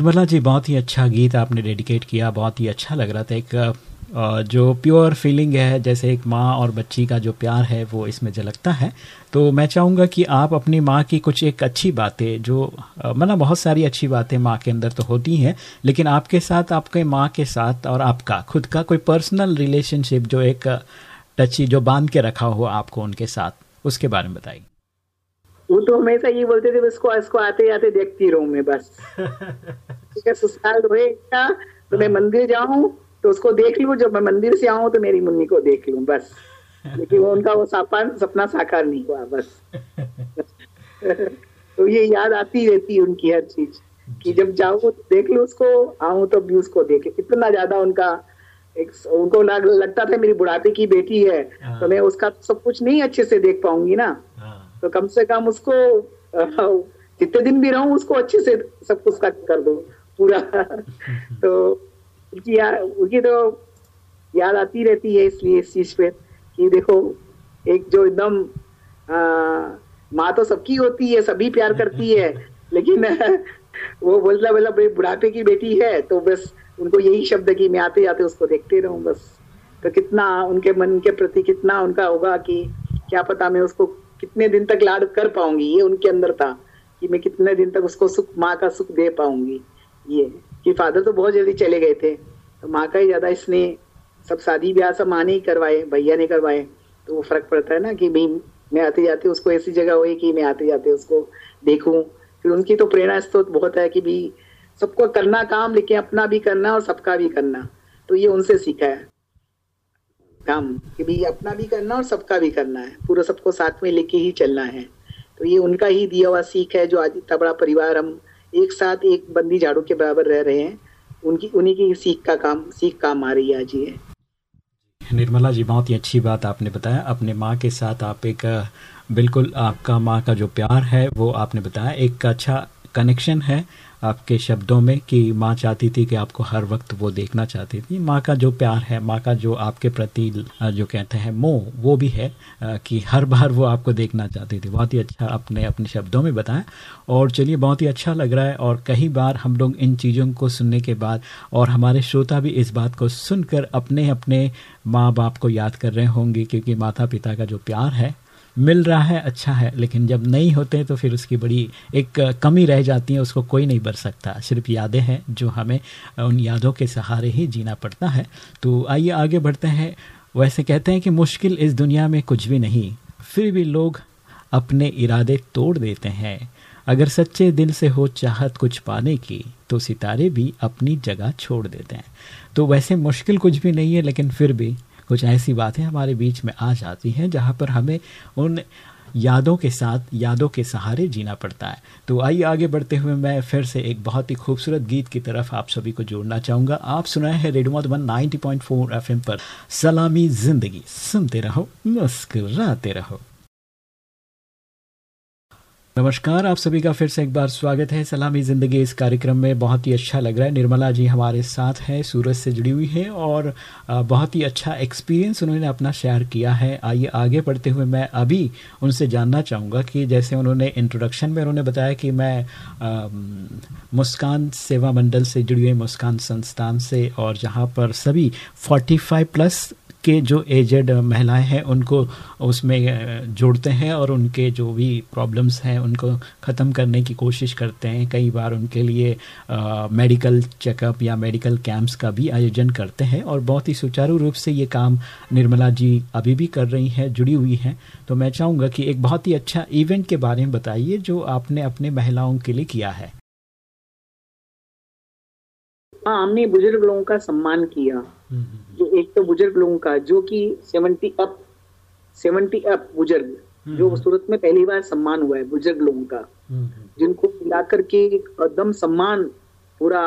निर्मला जी, बहुत ही अच्छा गीत आपने डेडिकेट किया, बहुत ही अच्छा लग रहा था। एक जो प्योर फीलिंग है, जैसे एक माँ और बच्ची का जो प्यार है, वो इसमें झलकता है। तो मैं चाहूँगा कि आप अपनी माँ की कुछ एक अच्छी बातें, जो मतलब बहुत सारी अच्छी बातें माँ के अंदर तो होती हैं, लेकिन आपके साथ, आपके माँ के साथ और आपका, खुद का कोई पर्सनल रिलेशनशिप जो एक, टची, जो बाँध के रखा हो आपको उनके साथ, उसके बारे में बताइए। वो तो हमेशा ये बोलते थे इसको इसको आते जाते देखती रहूँ मैं बस। [LAUGHS] ठीक है ससुराल होएगा तो मैं मंदिर जाऊँ तो उसको देख लू जब मैं मंदिर से आऊँ तो मेरी मुन्नी को देख लू बस। [LAUGHS] लेकिन वो उनका वो सपन सपना साकार नहीं हुआ बस। [LAUGHS] तो ये याद आती रहती है उनकी हर चीज़ कि जब तो देख लो उसको आऊँ तो भी उसको देख। लो इतना ज़्यादा उनका एक उनको लगता था मेरी बुढ़ापे की बेटी है। तो मैं उसका सब कुछ नहीं अच्छे से देख पाऊँगी ना। तो कम से कम उसको जितने दिन भी रहूँ उसको अच्छे से सब कुछ कर दो पूरा। तो उनकी या, उनकी तो याद आती रहती है इसलिए इस चीज़ पे कि देखो एक जो एकदम माँ तो सबकी होती है सभी प्यार करती है लेकिन [LAUGHS] वो बोलता बोला बुढ़ापे की बेटी है। तो बस उनको यही शब्द कि मैं आते जाते उसको देखते रहूँ बस। तो कितना उनके मन के प्रति कितना उनका होगा कि क्या पता मैं उसको कितने दिन तक लाड कर पाऊँगी, ये उनके अंदर था कि मैं कितने दिन तक उसको सुख, माँ का सुख दे पाऊँगी। ये कि फादर तो बहुत जल्दी चले गए थे तो माँ का ही ज़्यादा इसने सब शादी ब्याह सब माँ ने ही करवाए, भैया ने करवाए। तो वो फ़र्क पड़ता है ना कि भाई, मैं आते जाते उसको ऐसी जगह हुई कि मैं आते जाते उसको देखूँ। फिर उनकी तो प्रेरणा स्रोत बहुत है कि भाई, सबको करना काम, लेकिन अपना भी करना और सबका भी करना। तो ये उनसे सीखा है। काम, कि भाई अपना भी करना और सबका भी करना है। पूरा सबको साथ में लेके ही चलना है। तो ये उनका ही दिया हुआ सीख है, जो आज इतना बड़ा परिवार, हम एक साथ एक बंदी झाड़ू के बराबर रह रहे हैं। उनकी, उन्हीं की सीख का काम, सीख काम आ रही है आज ये। निर्मला जी, बहुत ही अच्छी बात आपने बताया। अपने माँ के साथ आप एक, बिल्कुल आपका माँ का जो प्यार है, वो आपने बताया। एक अच्छा कनेक्शन है। आपके शब्दों में कि माँ चाहती थी कि आपको हर वक्त वो देखना चाहती थी। माँ का जो प्यार है, माँ का जो आपके प्रति जो कहते हैं मोह, वो भी है कि हर बार वो आपको देखना चाहती थी। बहुत ही अच्छा आपने अपने शब्दों में बताया। और चलिए, बहुत ही अच्छा लग रहा है और कई बार हम लोग इन चीज़ों को सुनने के बाद और हमारे श्रोता भी इस बात को सुनकर अपने अपने माँ बाप को याद कर रहे होंगे, क्योंकि माता पिता का जो प्यार है मिल रहा है अच्छा है, लेकिन जब नहीं होते तो फिर उसकी बड़ी एक कमी रह जाती है, उसको कोई नहीं भर सकता। सिर्फ़ यादें हैं जो हमें उन यादों के सहारे ही जीना पड़ता है। तो आइए आगे बढ़ते हैं। वैसे कहते हैं कि मुश्किल इस दुनिया में कुछ भी नहीं, फिर भी लोग अपने इरादे तोड़ देते हैं। अगर सच्चे दिल से हो चाहत कुछ पाने की तो सितारे भी अपनी जगह छोड़ देते हैं। तो वैसे मुश्किल कुछ भी नहीं है, लेकिन फिर भी कुछ ऐसी बातें हमारे बीच में आ जाती हैं जहाँ पर हमें उन यादों के साथ, यादों के सहारे जीना पड़ता है। तो आइए आगे बढ़ते हुए मैं फिर से एक बहुत ही खूबसूरत गीत की तरफ़ आप सभी को जोड़ना चाहूँगा। आप सुनाए हैं रेडियो मधुबन 90.4 एफएम पर। सलामी ज़िंदगी, सुनते रहो, मुस्कुराते रहो। नमस्कार आप सभी का फिर से एक बार स्वागत है। सलामी ज़िंदगी इस कार्यक्रम में बहुत ही अच्छा लग रहा है। निर्मला जी हमारे साथ हैं सूरज से जुड़ी हुई हैं और बहुत ही अच्छा एक्सपीरियंस उन्होंने अपना शेयर किया है। आइए आगे बढ़ते हुए मैं अभी उनसे जानना चाहूँगा कि जैसे उन्होंने इंट्रोडक्शन में उन्होंने बताया कि मैं अम, मुस्कान सेवा मंडल से जुड़ी हुई मुस्कान संस्थान से और जहाँ पर सभी 45 प्लस के जो एजेड महिलाएँ हैं उनको उसमें जोड़ते हैं और उनके जो भी प्रॉब्लम्स हैं उनको ख़त्म करने की कोशिश करते हैं। कई बार उनके लिए अ, मेडिकल चेकअप या मेडिकल कैंप्स का भी आयोजन करते हैं और बहुत ही सुचारू रूप से ये काम निर्मला जी अभी भी कर रही हैं जुड़ी हुई हैं। तो मैं चाहूँगा कि एक बहुत ही अच्छा इवेंट के बारे में बताइए जो आपने अपने महिलाओं के लिए किया है। हाँ हमने बुज़ुर्ग लोगों का सम्मान किया। जो एक तो बुज़ुर्ग लोगों का जो कि सेवेंटी अप सेवेंटी अप बुज़ुर्ग जो सूरत में पहली बार सम्मान हुआ है बुज़ुर्ग लोगों का। जिनको मिलाकर के एकदम सम्मान पूरा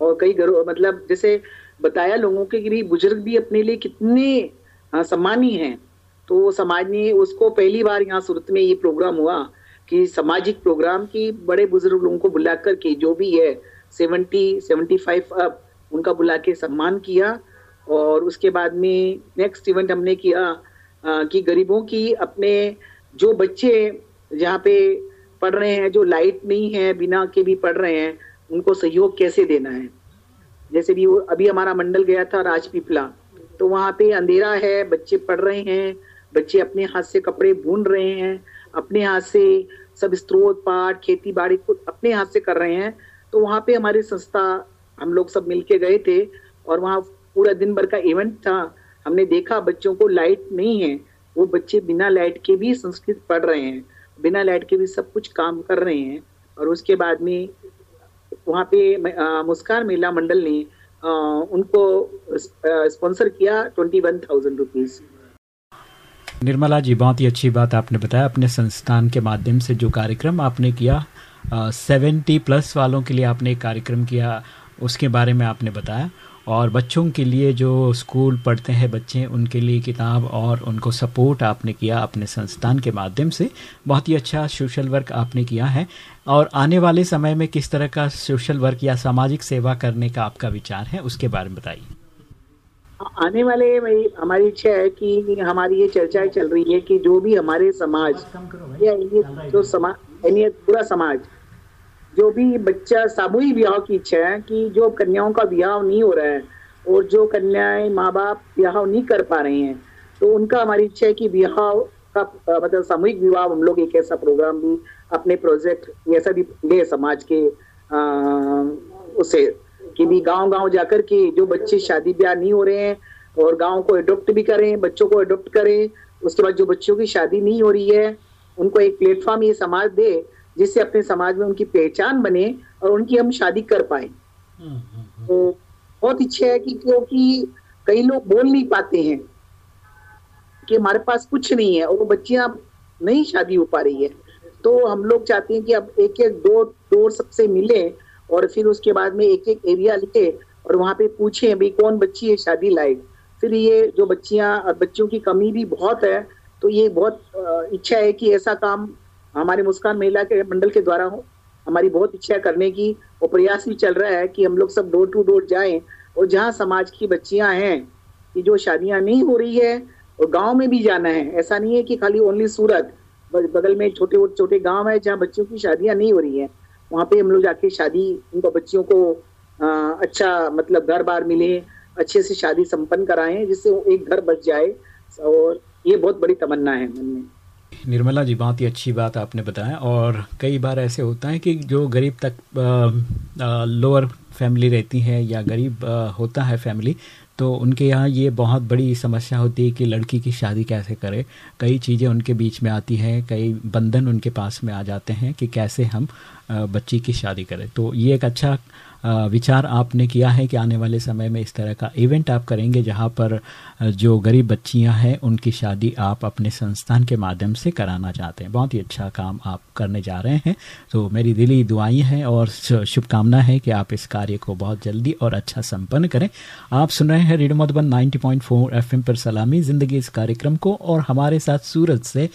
और कई घरों मतलब जैसे बताया लोगों के कि बुज़ुर्ग भी अपने लिए कितने हाँ, सम्मानी हैं। तो समाज ने उसको पहली बार यहाँ सूरत में ये प्रोग्राम हुआ कि सामाजिक प्रोग्राम की बड़े बुज़ुर्ग लोगों को बुला करके जो भी है सेवेंटी सेवेंटी फाइव अप उनका बुला के सम्मान किया और उसके बाद में नेक्स्ट इवेंट हमने किया कि गरीबों की अपने जो बच्चे जहाँ पे पढ़ रहे हैं, जो लाइट नहीं है, बिना के भी पढ़ रहे हैं, उनको सहयोग कैसे देना है? जैसे भी वो- अभी हमारा मंडल गया था राजपीपला तो वहाँ पे अंधेरा है, बच्चे पढ़ रहे हैं, बच्चे अपने हाथ से कपड़े बुन रहे हैं, अपने हाथ से सब स्त्रोत पाठ खेती बाड़ी को अपने हाथ से कर रहे हैं तो वहाँ पे हमारी संस्था हम लोग सब मिलके गए थे और वहाँ पूरा दिन भर का इवेंट था। हमने देखा बच्चों को लाइट नहीं है। वो बच्चे बिना लाइट के भी संस्कृत पढ़ रहे हैं। बिना लाइट के भी सब कुछ काम कर रहे हैं। और उसके बाद में वहाँ पे मुस्कान महिला मंडल ने अ, उनको स्पॉन्सर किया twenty one thousand rupees Nirmala ji बहुत ही अच्छी बात आपने बताया। अपने संस्थान के माध्यम से जो कार्यक्रम आपने किया सेवेंटी प्लस वालों के लिए आपने एक कार्यक्रम किया। उसके बारे में आपने बताया। और बच्चों के लिए जो स्कूल पढ़ते हैं बच्चे उनके लिए किताब और उनको सपोर्ट आपने किया अपने संस्थान के माध्यम से। बहुत ही अच्छा सोशल वर्क आपने किया है। और आने वाले समय में किस तरह का सोशल वर्क या सामाजिक सेवा करने का आपका विचार है उसके बारे में बताइए। आने वाले मेरी हमारी इच्छा है कि हमारी ये चर्चाएँ चल रही है कि जो भी हमारे समाज या जो समाज पूरा समाज जो भी बच्चा सामूहिक विवाह की इच्छा है कि जो कन्याओं का विवाह नहीं हो रहा है और जो कन्याएँ माँ बाप विवाह नहीं कर पा रहे हैं तो उनका हमारी इच्छा है कि विवाह का मतलब सामूहिक विवाह हम लोग एक ऐसा प्रोग्राम भी अपने प्रोजेक्ट ऐसा भी ले समाज के उसे कि भी गाँव गाँव जाकर के जो बच्चे शादी ब्याह नहीं हो रहे हैं और गाँव को एडोप्ट भी करें, बच्चों को एडोप्ट करें, उसके बाद जो बच्चों की शादी नहीं हो रही है, उनको एक प्लेटफॉर्म ये समाज दे जिससे अपने समाज में उनकी पहचान बने और उनकी हम शादी कर पाए। तो बहुत इच्छा है कि क्योंकि कई लोग बोल नहीं पाते हैं कि हमारे पास कुछ नहीं है और वो बच्चियाँ नहीं शादी हो पा रही है। तो हम लोग चाहते हैं कि अब एक एक दो डोर सबसे मिले और फिर उसके बाद में एक एक एरिया ले और वहाँ पे पूछे भाई कौन बच्ची है शादी लायक। फिर ये जो बच्चियाँ और बच्चों की कमी भी बहुत है तो ये बहुत इच्छा है कि ऐसा काम हमारे मुस्कान महिला के मंडल के द्वारा हो। हमारी बहुत इच्छा करने की और प्रयास भी चल रहा है कि हम लोग सब डोर टू डोर जाएँ और जहाँ समाज की बच्चियाँ हैं कि जो शादियाँ नहीं हो रही है और गाँव में भी जाना है। ऐसा नहीं है कि खाली ओनली सूरत बगल में छोटे छोटे गाँव है जहाँ बच्चियों की शादियाँ नहीं हो रही है। वहाँ पे हम लोग जाके शादी उनको बच्चियों को अ, अच्छा मतलब घर बार मिले अच्छे से शादी संपन्न कराएँ जिससे एक घर बच जाए और ये बहुत बड़ी तमन्ना है मन में। निर्मला जी बहुत ही अच्छी बात आपने बताया और कई बार ऐसे होता है कि जो गरीब तक लोअर फैमिली रहती है या गरीब अ, होता है फैमिली तो उनके यहाँ ये बहुत बड़ी समस्या होती है कि लड़की की शादी कैसे करे। कई चीज़ें उनके बीच में आती हैं कई बंधन उनके पास में आ जाते हैं कि कैसे हम बच्ची की शादी करें। तो ये एक अच्छा विचार आपने किया है कि आने वाले समय में इस तरह का इवेंट आप करेंगे जहाँ पर जो गरीब बच्चियाँ हैं, उनकी शादी आप अपने संस्थान के माध्यम से कराना चाहते हैं। बहुत ही अच्छा काम आप करने जा रहे हैं। तो मेरी दिली दुआएँ हैं और शुभकामना है कि आप इस कार्य को बहुत जल्दी और अच्छा संपन्न करें। आप सुन रहे हैं रेडियो मधुबन 90.4 एफएम पर सलामी। ज़िंदगी इस कार्यक्रम को और हमारे साथ सूरत से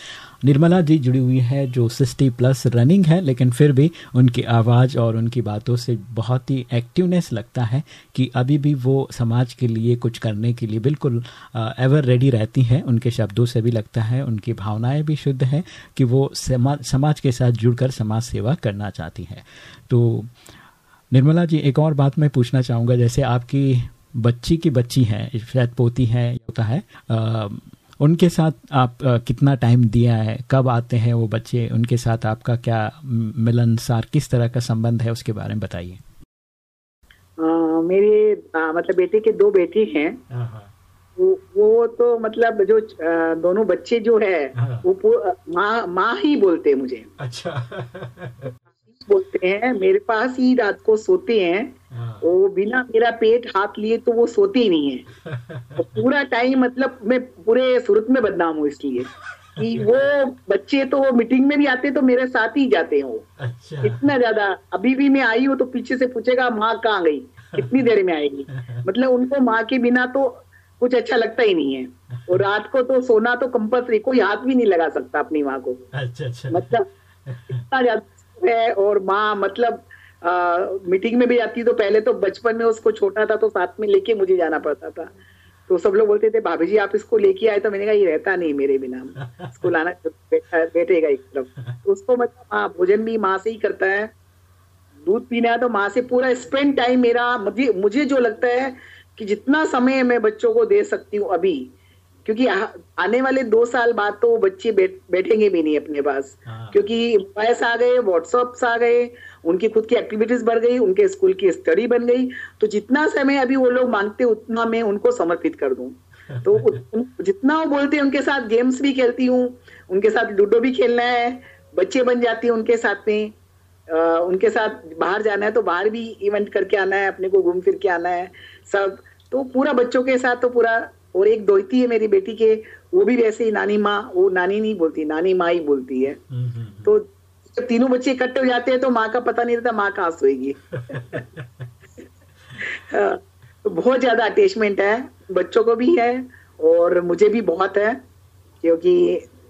निर्मला जी जुड़ी हुई है, जो सिक्सटी प्लस रनिंग है, लेकिन फिर भी उनकी आवाज़ और उनकी बातों से बहुत ही एक्टिवनेस लगता है कि अभी भी वो समाज के लिए, कुछ करने के लिए बिल्कुल एवर रेडी रहती हैं उनके शब्दों से भी लगता है उनकी भावनाएँ भी शुद्ध हैं कि वो समाज समाज के साथ जुड़कर समाज सेवा करना चाहती हैं। तो निर्मला जी एक और बात मैं पूछना चाहूँगा जैसे आपकी बच्ची की बच्ची है शायद पोती है होता है अ, उनके साथ आप कितना टाइम दिया है कब आते हैं वो बच्चे उनके साथ आपका क्या मिलनसार किस तरह का संबंध है उसके बारे में बताइए। मेरे अ, मतलब बेटे के दो बेटी हैं। वो वो तो मतलब जो दोनों बच्चे जो है हाँ। वो माँ माँ ही बोलते हैं मुझे। अच्छा। बोलते हैं मेरे पास ही रात को सोते हैं वो बिना मेरा पेट हाथ लिए तो वो सोते ही नहीं है। [LAUGHS] और पूरा टाइम मतलब मैं पूरे सूरत में बदनाम हूँ इसलिए। कि [LAUGHS] वो बच्चे तो वो मीटिंग में भी आते तो मेरे साथ ही जाते हैं वो। अच्छा। इतना ज़्यादा अभी भी मैं आई हूँ तो पीछे से पूछेगा माँ कहाँ गई? कितनी देर में आएगी? [LAUGHS] मतलब उनको माँ के बिना तो कुछ अच्छा लगता ही नहीं है। और रात को तो सोना तो कंपल्सरी कोई हाथ भी नहीं लगा सकता अपनी माँ को। अच्छा अच्छा। मतलब इतना ज़्यादा है और माँ मतलब आ, मीटिंग में भी जाती तो पहले तो बचपन में उसको छोटा था तो साथ में लेके मुझे जाना पड़ता था। तो सब लोग बोलते थे भाभी जी आप इसको लेके आए? तो मैंने कहा ये रहता नहीं मेरे बिना। इसको लाना [LAUGHS] बैठा बैठेगा एक तरफ़। तो उसको मतलब हाँ भोजन भी माँ से ही करता है। दूध पीना है तो माँ से पूरा स्पेंड टाइम मेरा मुझे मुझे जो लगता है कि जितना समय मैं बच्चों को दे सकती हूँ अभी क्योंकि आ, आने वाले दो साल बाद तो वो बच्चे बैठ, बैठेंगे भी नहीं अपने पास। हाँ। क्योंकि मोबाइल्स आ गए व्हाट्सअप्स आ गए उनकी खुद की एक्टिविटीज़ बढ़ गई उनके स्कूल की स्टडी बन गई। तो जितना समय अभी वो लोग मांगते उतना मैं उनको समर्पित कर दूँ। तो [LAUGHS] जितना वो बोलते हैं उनके साथ गेम्स भी खेलती हूँ उनके साथ लूडो भी खेलना है बच्चे बन जाती है उनके साथ में। उनके साथ बाहर जाना है तो बाहर भी इवेंट करके आना है अपने को घूम फिर के आना है सब। तो पूरा बच्चों के साथ तो पूरा और एक दोती है मेरी बेटी के वो भी वैसे ही नानी माँ वो नानी नहीं बोलती नानी माँ ही बोलती है। हम्म, हम्म, तो जब तीनों बच्चे इकट्ठे हो जाते हैं तो माँ का पता नहीं रहता माँ कहाँ सोएगी। [LAUGHS] तो बहुत ज़्यादा अटैचमेंट है बच्चों को भी है और मुझे भी बहुत है क्योंकि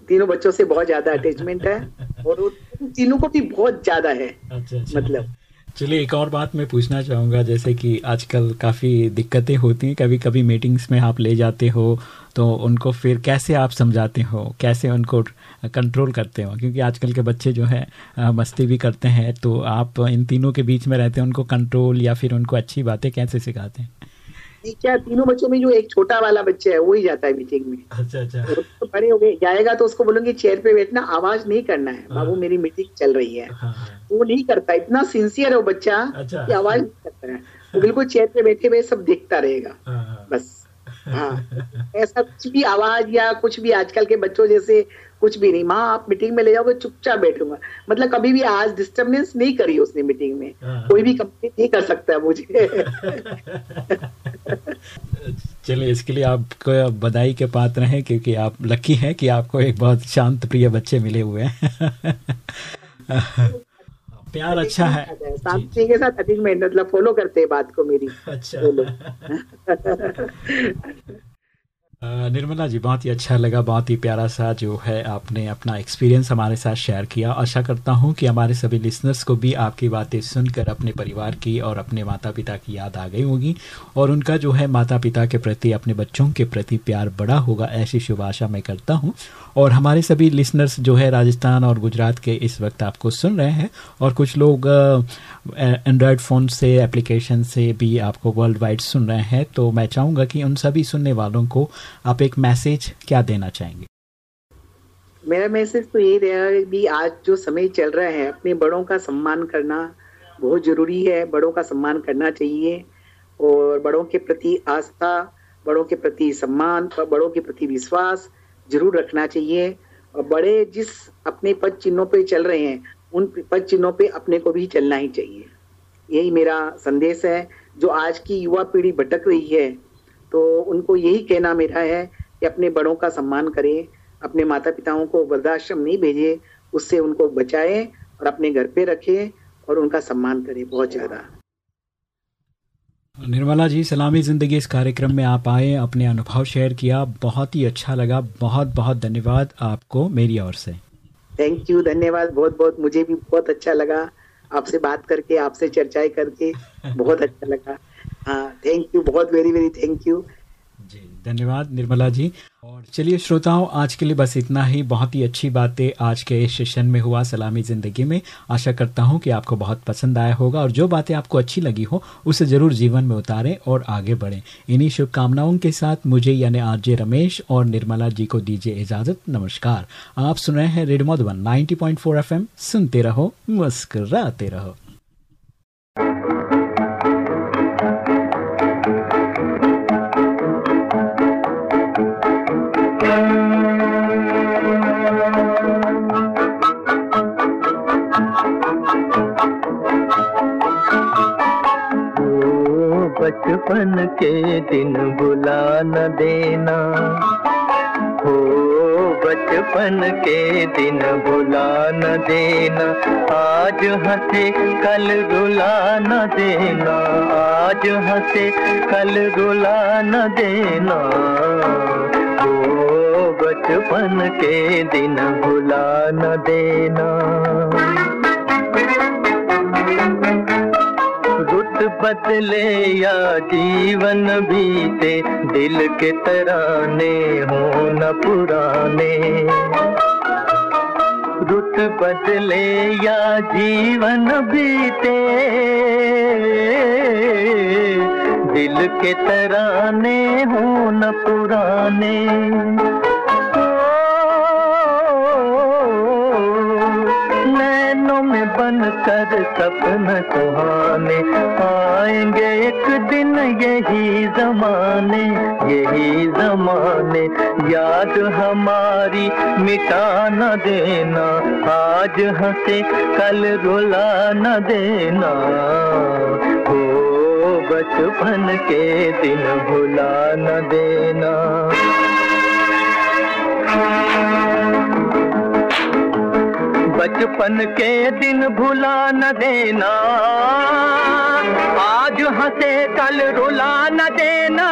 तीनों बच्चों से बहुत ज़्यादा अटैचमेंट है और वो तीनों को भी बहुत ज़्यादा है। अच्छा अच्छा। मतलब। चलिए एक और बात मैं पूछना चाहूँगा जैसे कि आजकल काफ़ी दिक्कतें होती हैं कभी कभी मीटिंग्स में आप ले जाते हो तो उनको फिर कैसे आप समझाते हो? कैसे उनको कंट्रोल करते हो? क्योंकि आजकल के बच्चे जो है मस्ती भी करते हैं तो आप इन तीनों के बीच में रहते हैं उनको कंट्रोल या फिर उनको अच्छी बातें कैसे सिखाते हैं? क्या तीनों बच्चों में जो एक छोटा वाला बच्चा है वो ही जाता है मीटिंग में। अच्छा अच्छा। तो बड़े हो गए जाएगा तो उसको बोलूँगी चेयर पे बैठना आवाज़ नहीं करना है। बाबू मेरी मीटिंग चल रही है। हाँ हाँ। वो नहीं करता इतना सिंसियर है वो बच्चा की कि आवाज़ नहीं करता है। वो बिल्कुल चेयर पे बैठे हुए सब देखता रहेगा। हाँ, हाँ। बस। हाँ। [LAUGHS] ऐसा कुछ भी आवाज़ या कुछ भी आजकल के बच्चों जैसे कुछ भी नहीं। माँ आप मीटिंग में ले जाओगे चुपचाप बैठूँगा। मतलब कभी भी आज डिस्टर्बेंस नहीं करी उसने मीटिंग में। हाँ। कोई भी कंप्लेन नहीं कर सकता है मुझे। [LAUGHS] चलिए इसके लिए आपको बधाई के पात्र हैं क्योंकि आप लकी हैं कि आपको एक बहुत शांत प्रिय बच्चे मिले हुए हैं। [LAUGHS] प्यार अच्छा है। जी, के साथ अधिक में मतलब फॉलो करते हैं बात को मेरी। अच्छा। [LAUGHS] निर्मला जी बहुत ही अच्छा लगा बहुत ही प्यारा सा जो है आपने अपना एक्सपीरियंस हमारे साथ शेयर किया। आशा करता हूँ कि हमारे सभी लिसनर्स को भी आपकी बातें सुनकर अपने परिवार की और अपने माता पिता की याद आ गई होगी और उनका जो है माता पिता के प्रति अपने बच्चों के प्रति प्यार बड़ा होगा ऐसी शुभ आशा मैं करता हूँ। और हमारे सभी लिसनर्स जो है राजस्थान और गुजरात के इस वक्त आपको सुन रहे हैं और कुछ लोग एंड्रॉयड फ़ोन से एप्लीकेशन से भी आपको वर्ल्ड वाइड सुन रहे हैं तो मैं चाहूँगा कि उन सभी सुनने वालों को आप एक मैसेज क्या देना चाहेंगे? मेरा मैसेज तो यही रहेगा कि आज जो समय चल रहा है, अपने बड़ों का सम्मान करना बहुत ज़रूरी है। बड़ों का सम्मान करना चाहिए और बड़ों के प्रति आस्था, बड़ों के प्रति सम्मान, बड़ों के प्रति विश्वास ज़रूर रखना चाहिए। और बड़े जिस अपने पद चिन्हों पे चल रहे हैं उन पद चिन्हों पे अपने को भी चलना ही चाहिए। यही मेरा संदेश है। जो आज की युवा पीढ़ी भटक रही है तो उनको यही कहना मेरा है कि अपने बड़ों का सम्मान करें अपने माता पिताओं को वृद्धाश्रम नहीं भेजे उससे उनको बचाएँ और अपने घर पे रखें और उनका सम्मान करें। बहुत ज़्यादा। निर्मला जी, सलामी ज़िंदगी इस कार्यक्रम में आप आए, अपने अनुभव शेयर किया, बहुत ही अच्छा लगा, बहुत बहुत धन्यवाद आपको मेरी ओर से। थैंक यू धन्यवाद, बहुत बहुत, मुझे भी बहुत अच्छा लगा आपसे बात करके, आपसे चर्चाएँ करके, बहुत अच्छा लगा। हाँ थैंक यू बहुत वेरी वेरी थैंक यू धन्यवाद, निर्मला जी। और चलिए श्रोताओं, आज के लिए बस इतना ही। बहुत ही अच्छी बातें आज के इस सेशन में हुआ सलामी ज़िंदगी में। आशा करता हूँ कि आपको बहुत पसंद आया होगा और जो बातें आपको अच्छी लगी हो, उसे ज़रूर जीवन में उतारें और आगे बढ़ें। इन्हीं शुभकामनाओं के साथ मुझे यानी आरजे रमेश और निर्मला जी को दीजिए इजाज़त। नमस्कार। आप सुन रहे हैं मधुबन 90.4 एफएम। सुनते रहो, मुस्कुराते रहो। बचपन के दिन बुला न देना। हो, बचपन के दिन बुला न देना। आज हंसे, कल रुला न देना। आज हंसे, कल रुला न देना। हो, बचपन के दिन भुला न देना। बदले या जीवन बीते, दिल के तराने हो न पुराने। रुत बदले या जीवन बीते, दिल के तराने हो न पुराने। बन कर सपन सुहाने। आएँगे एक दिन यही जमाने यही जमाने। याद हमारी मिटा न देना, आज हंसे, कल रुला न देना। हो बचपन के दिन भुला न देना। बचपन के दिन भुला न देना। आज हंसे कल रुला न देना।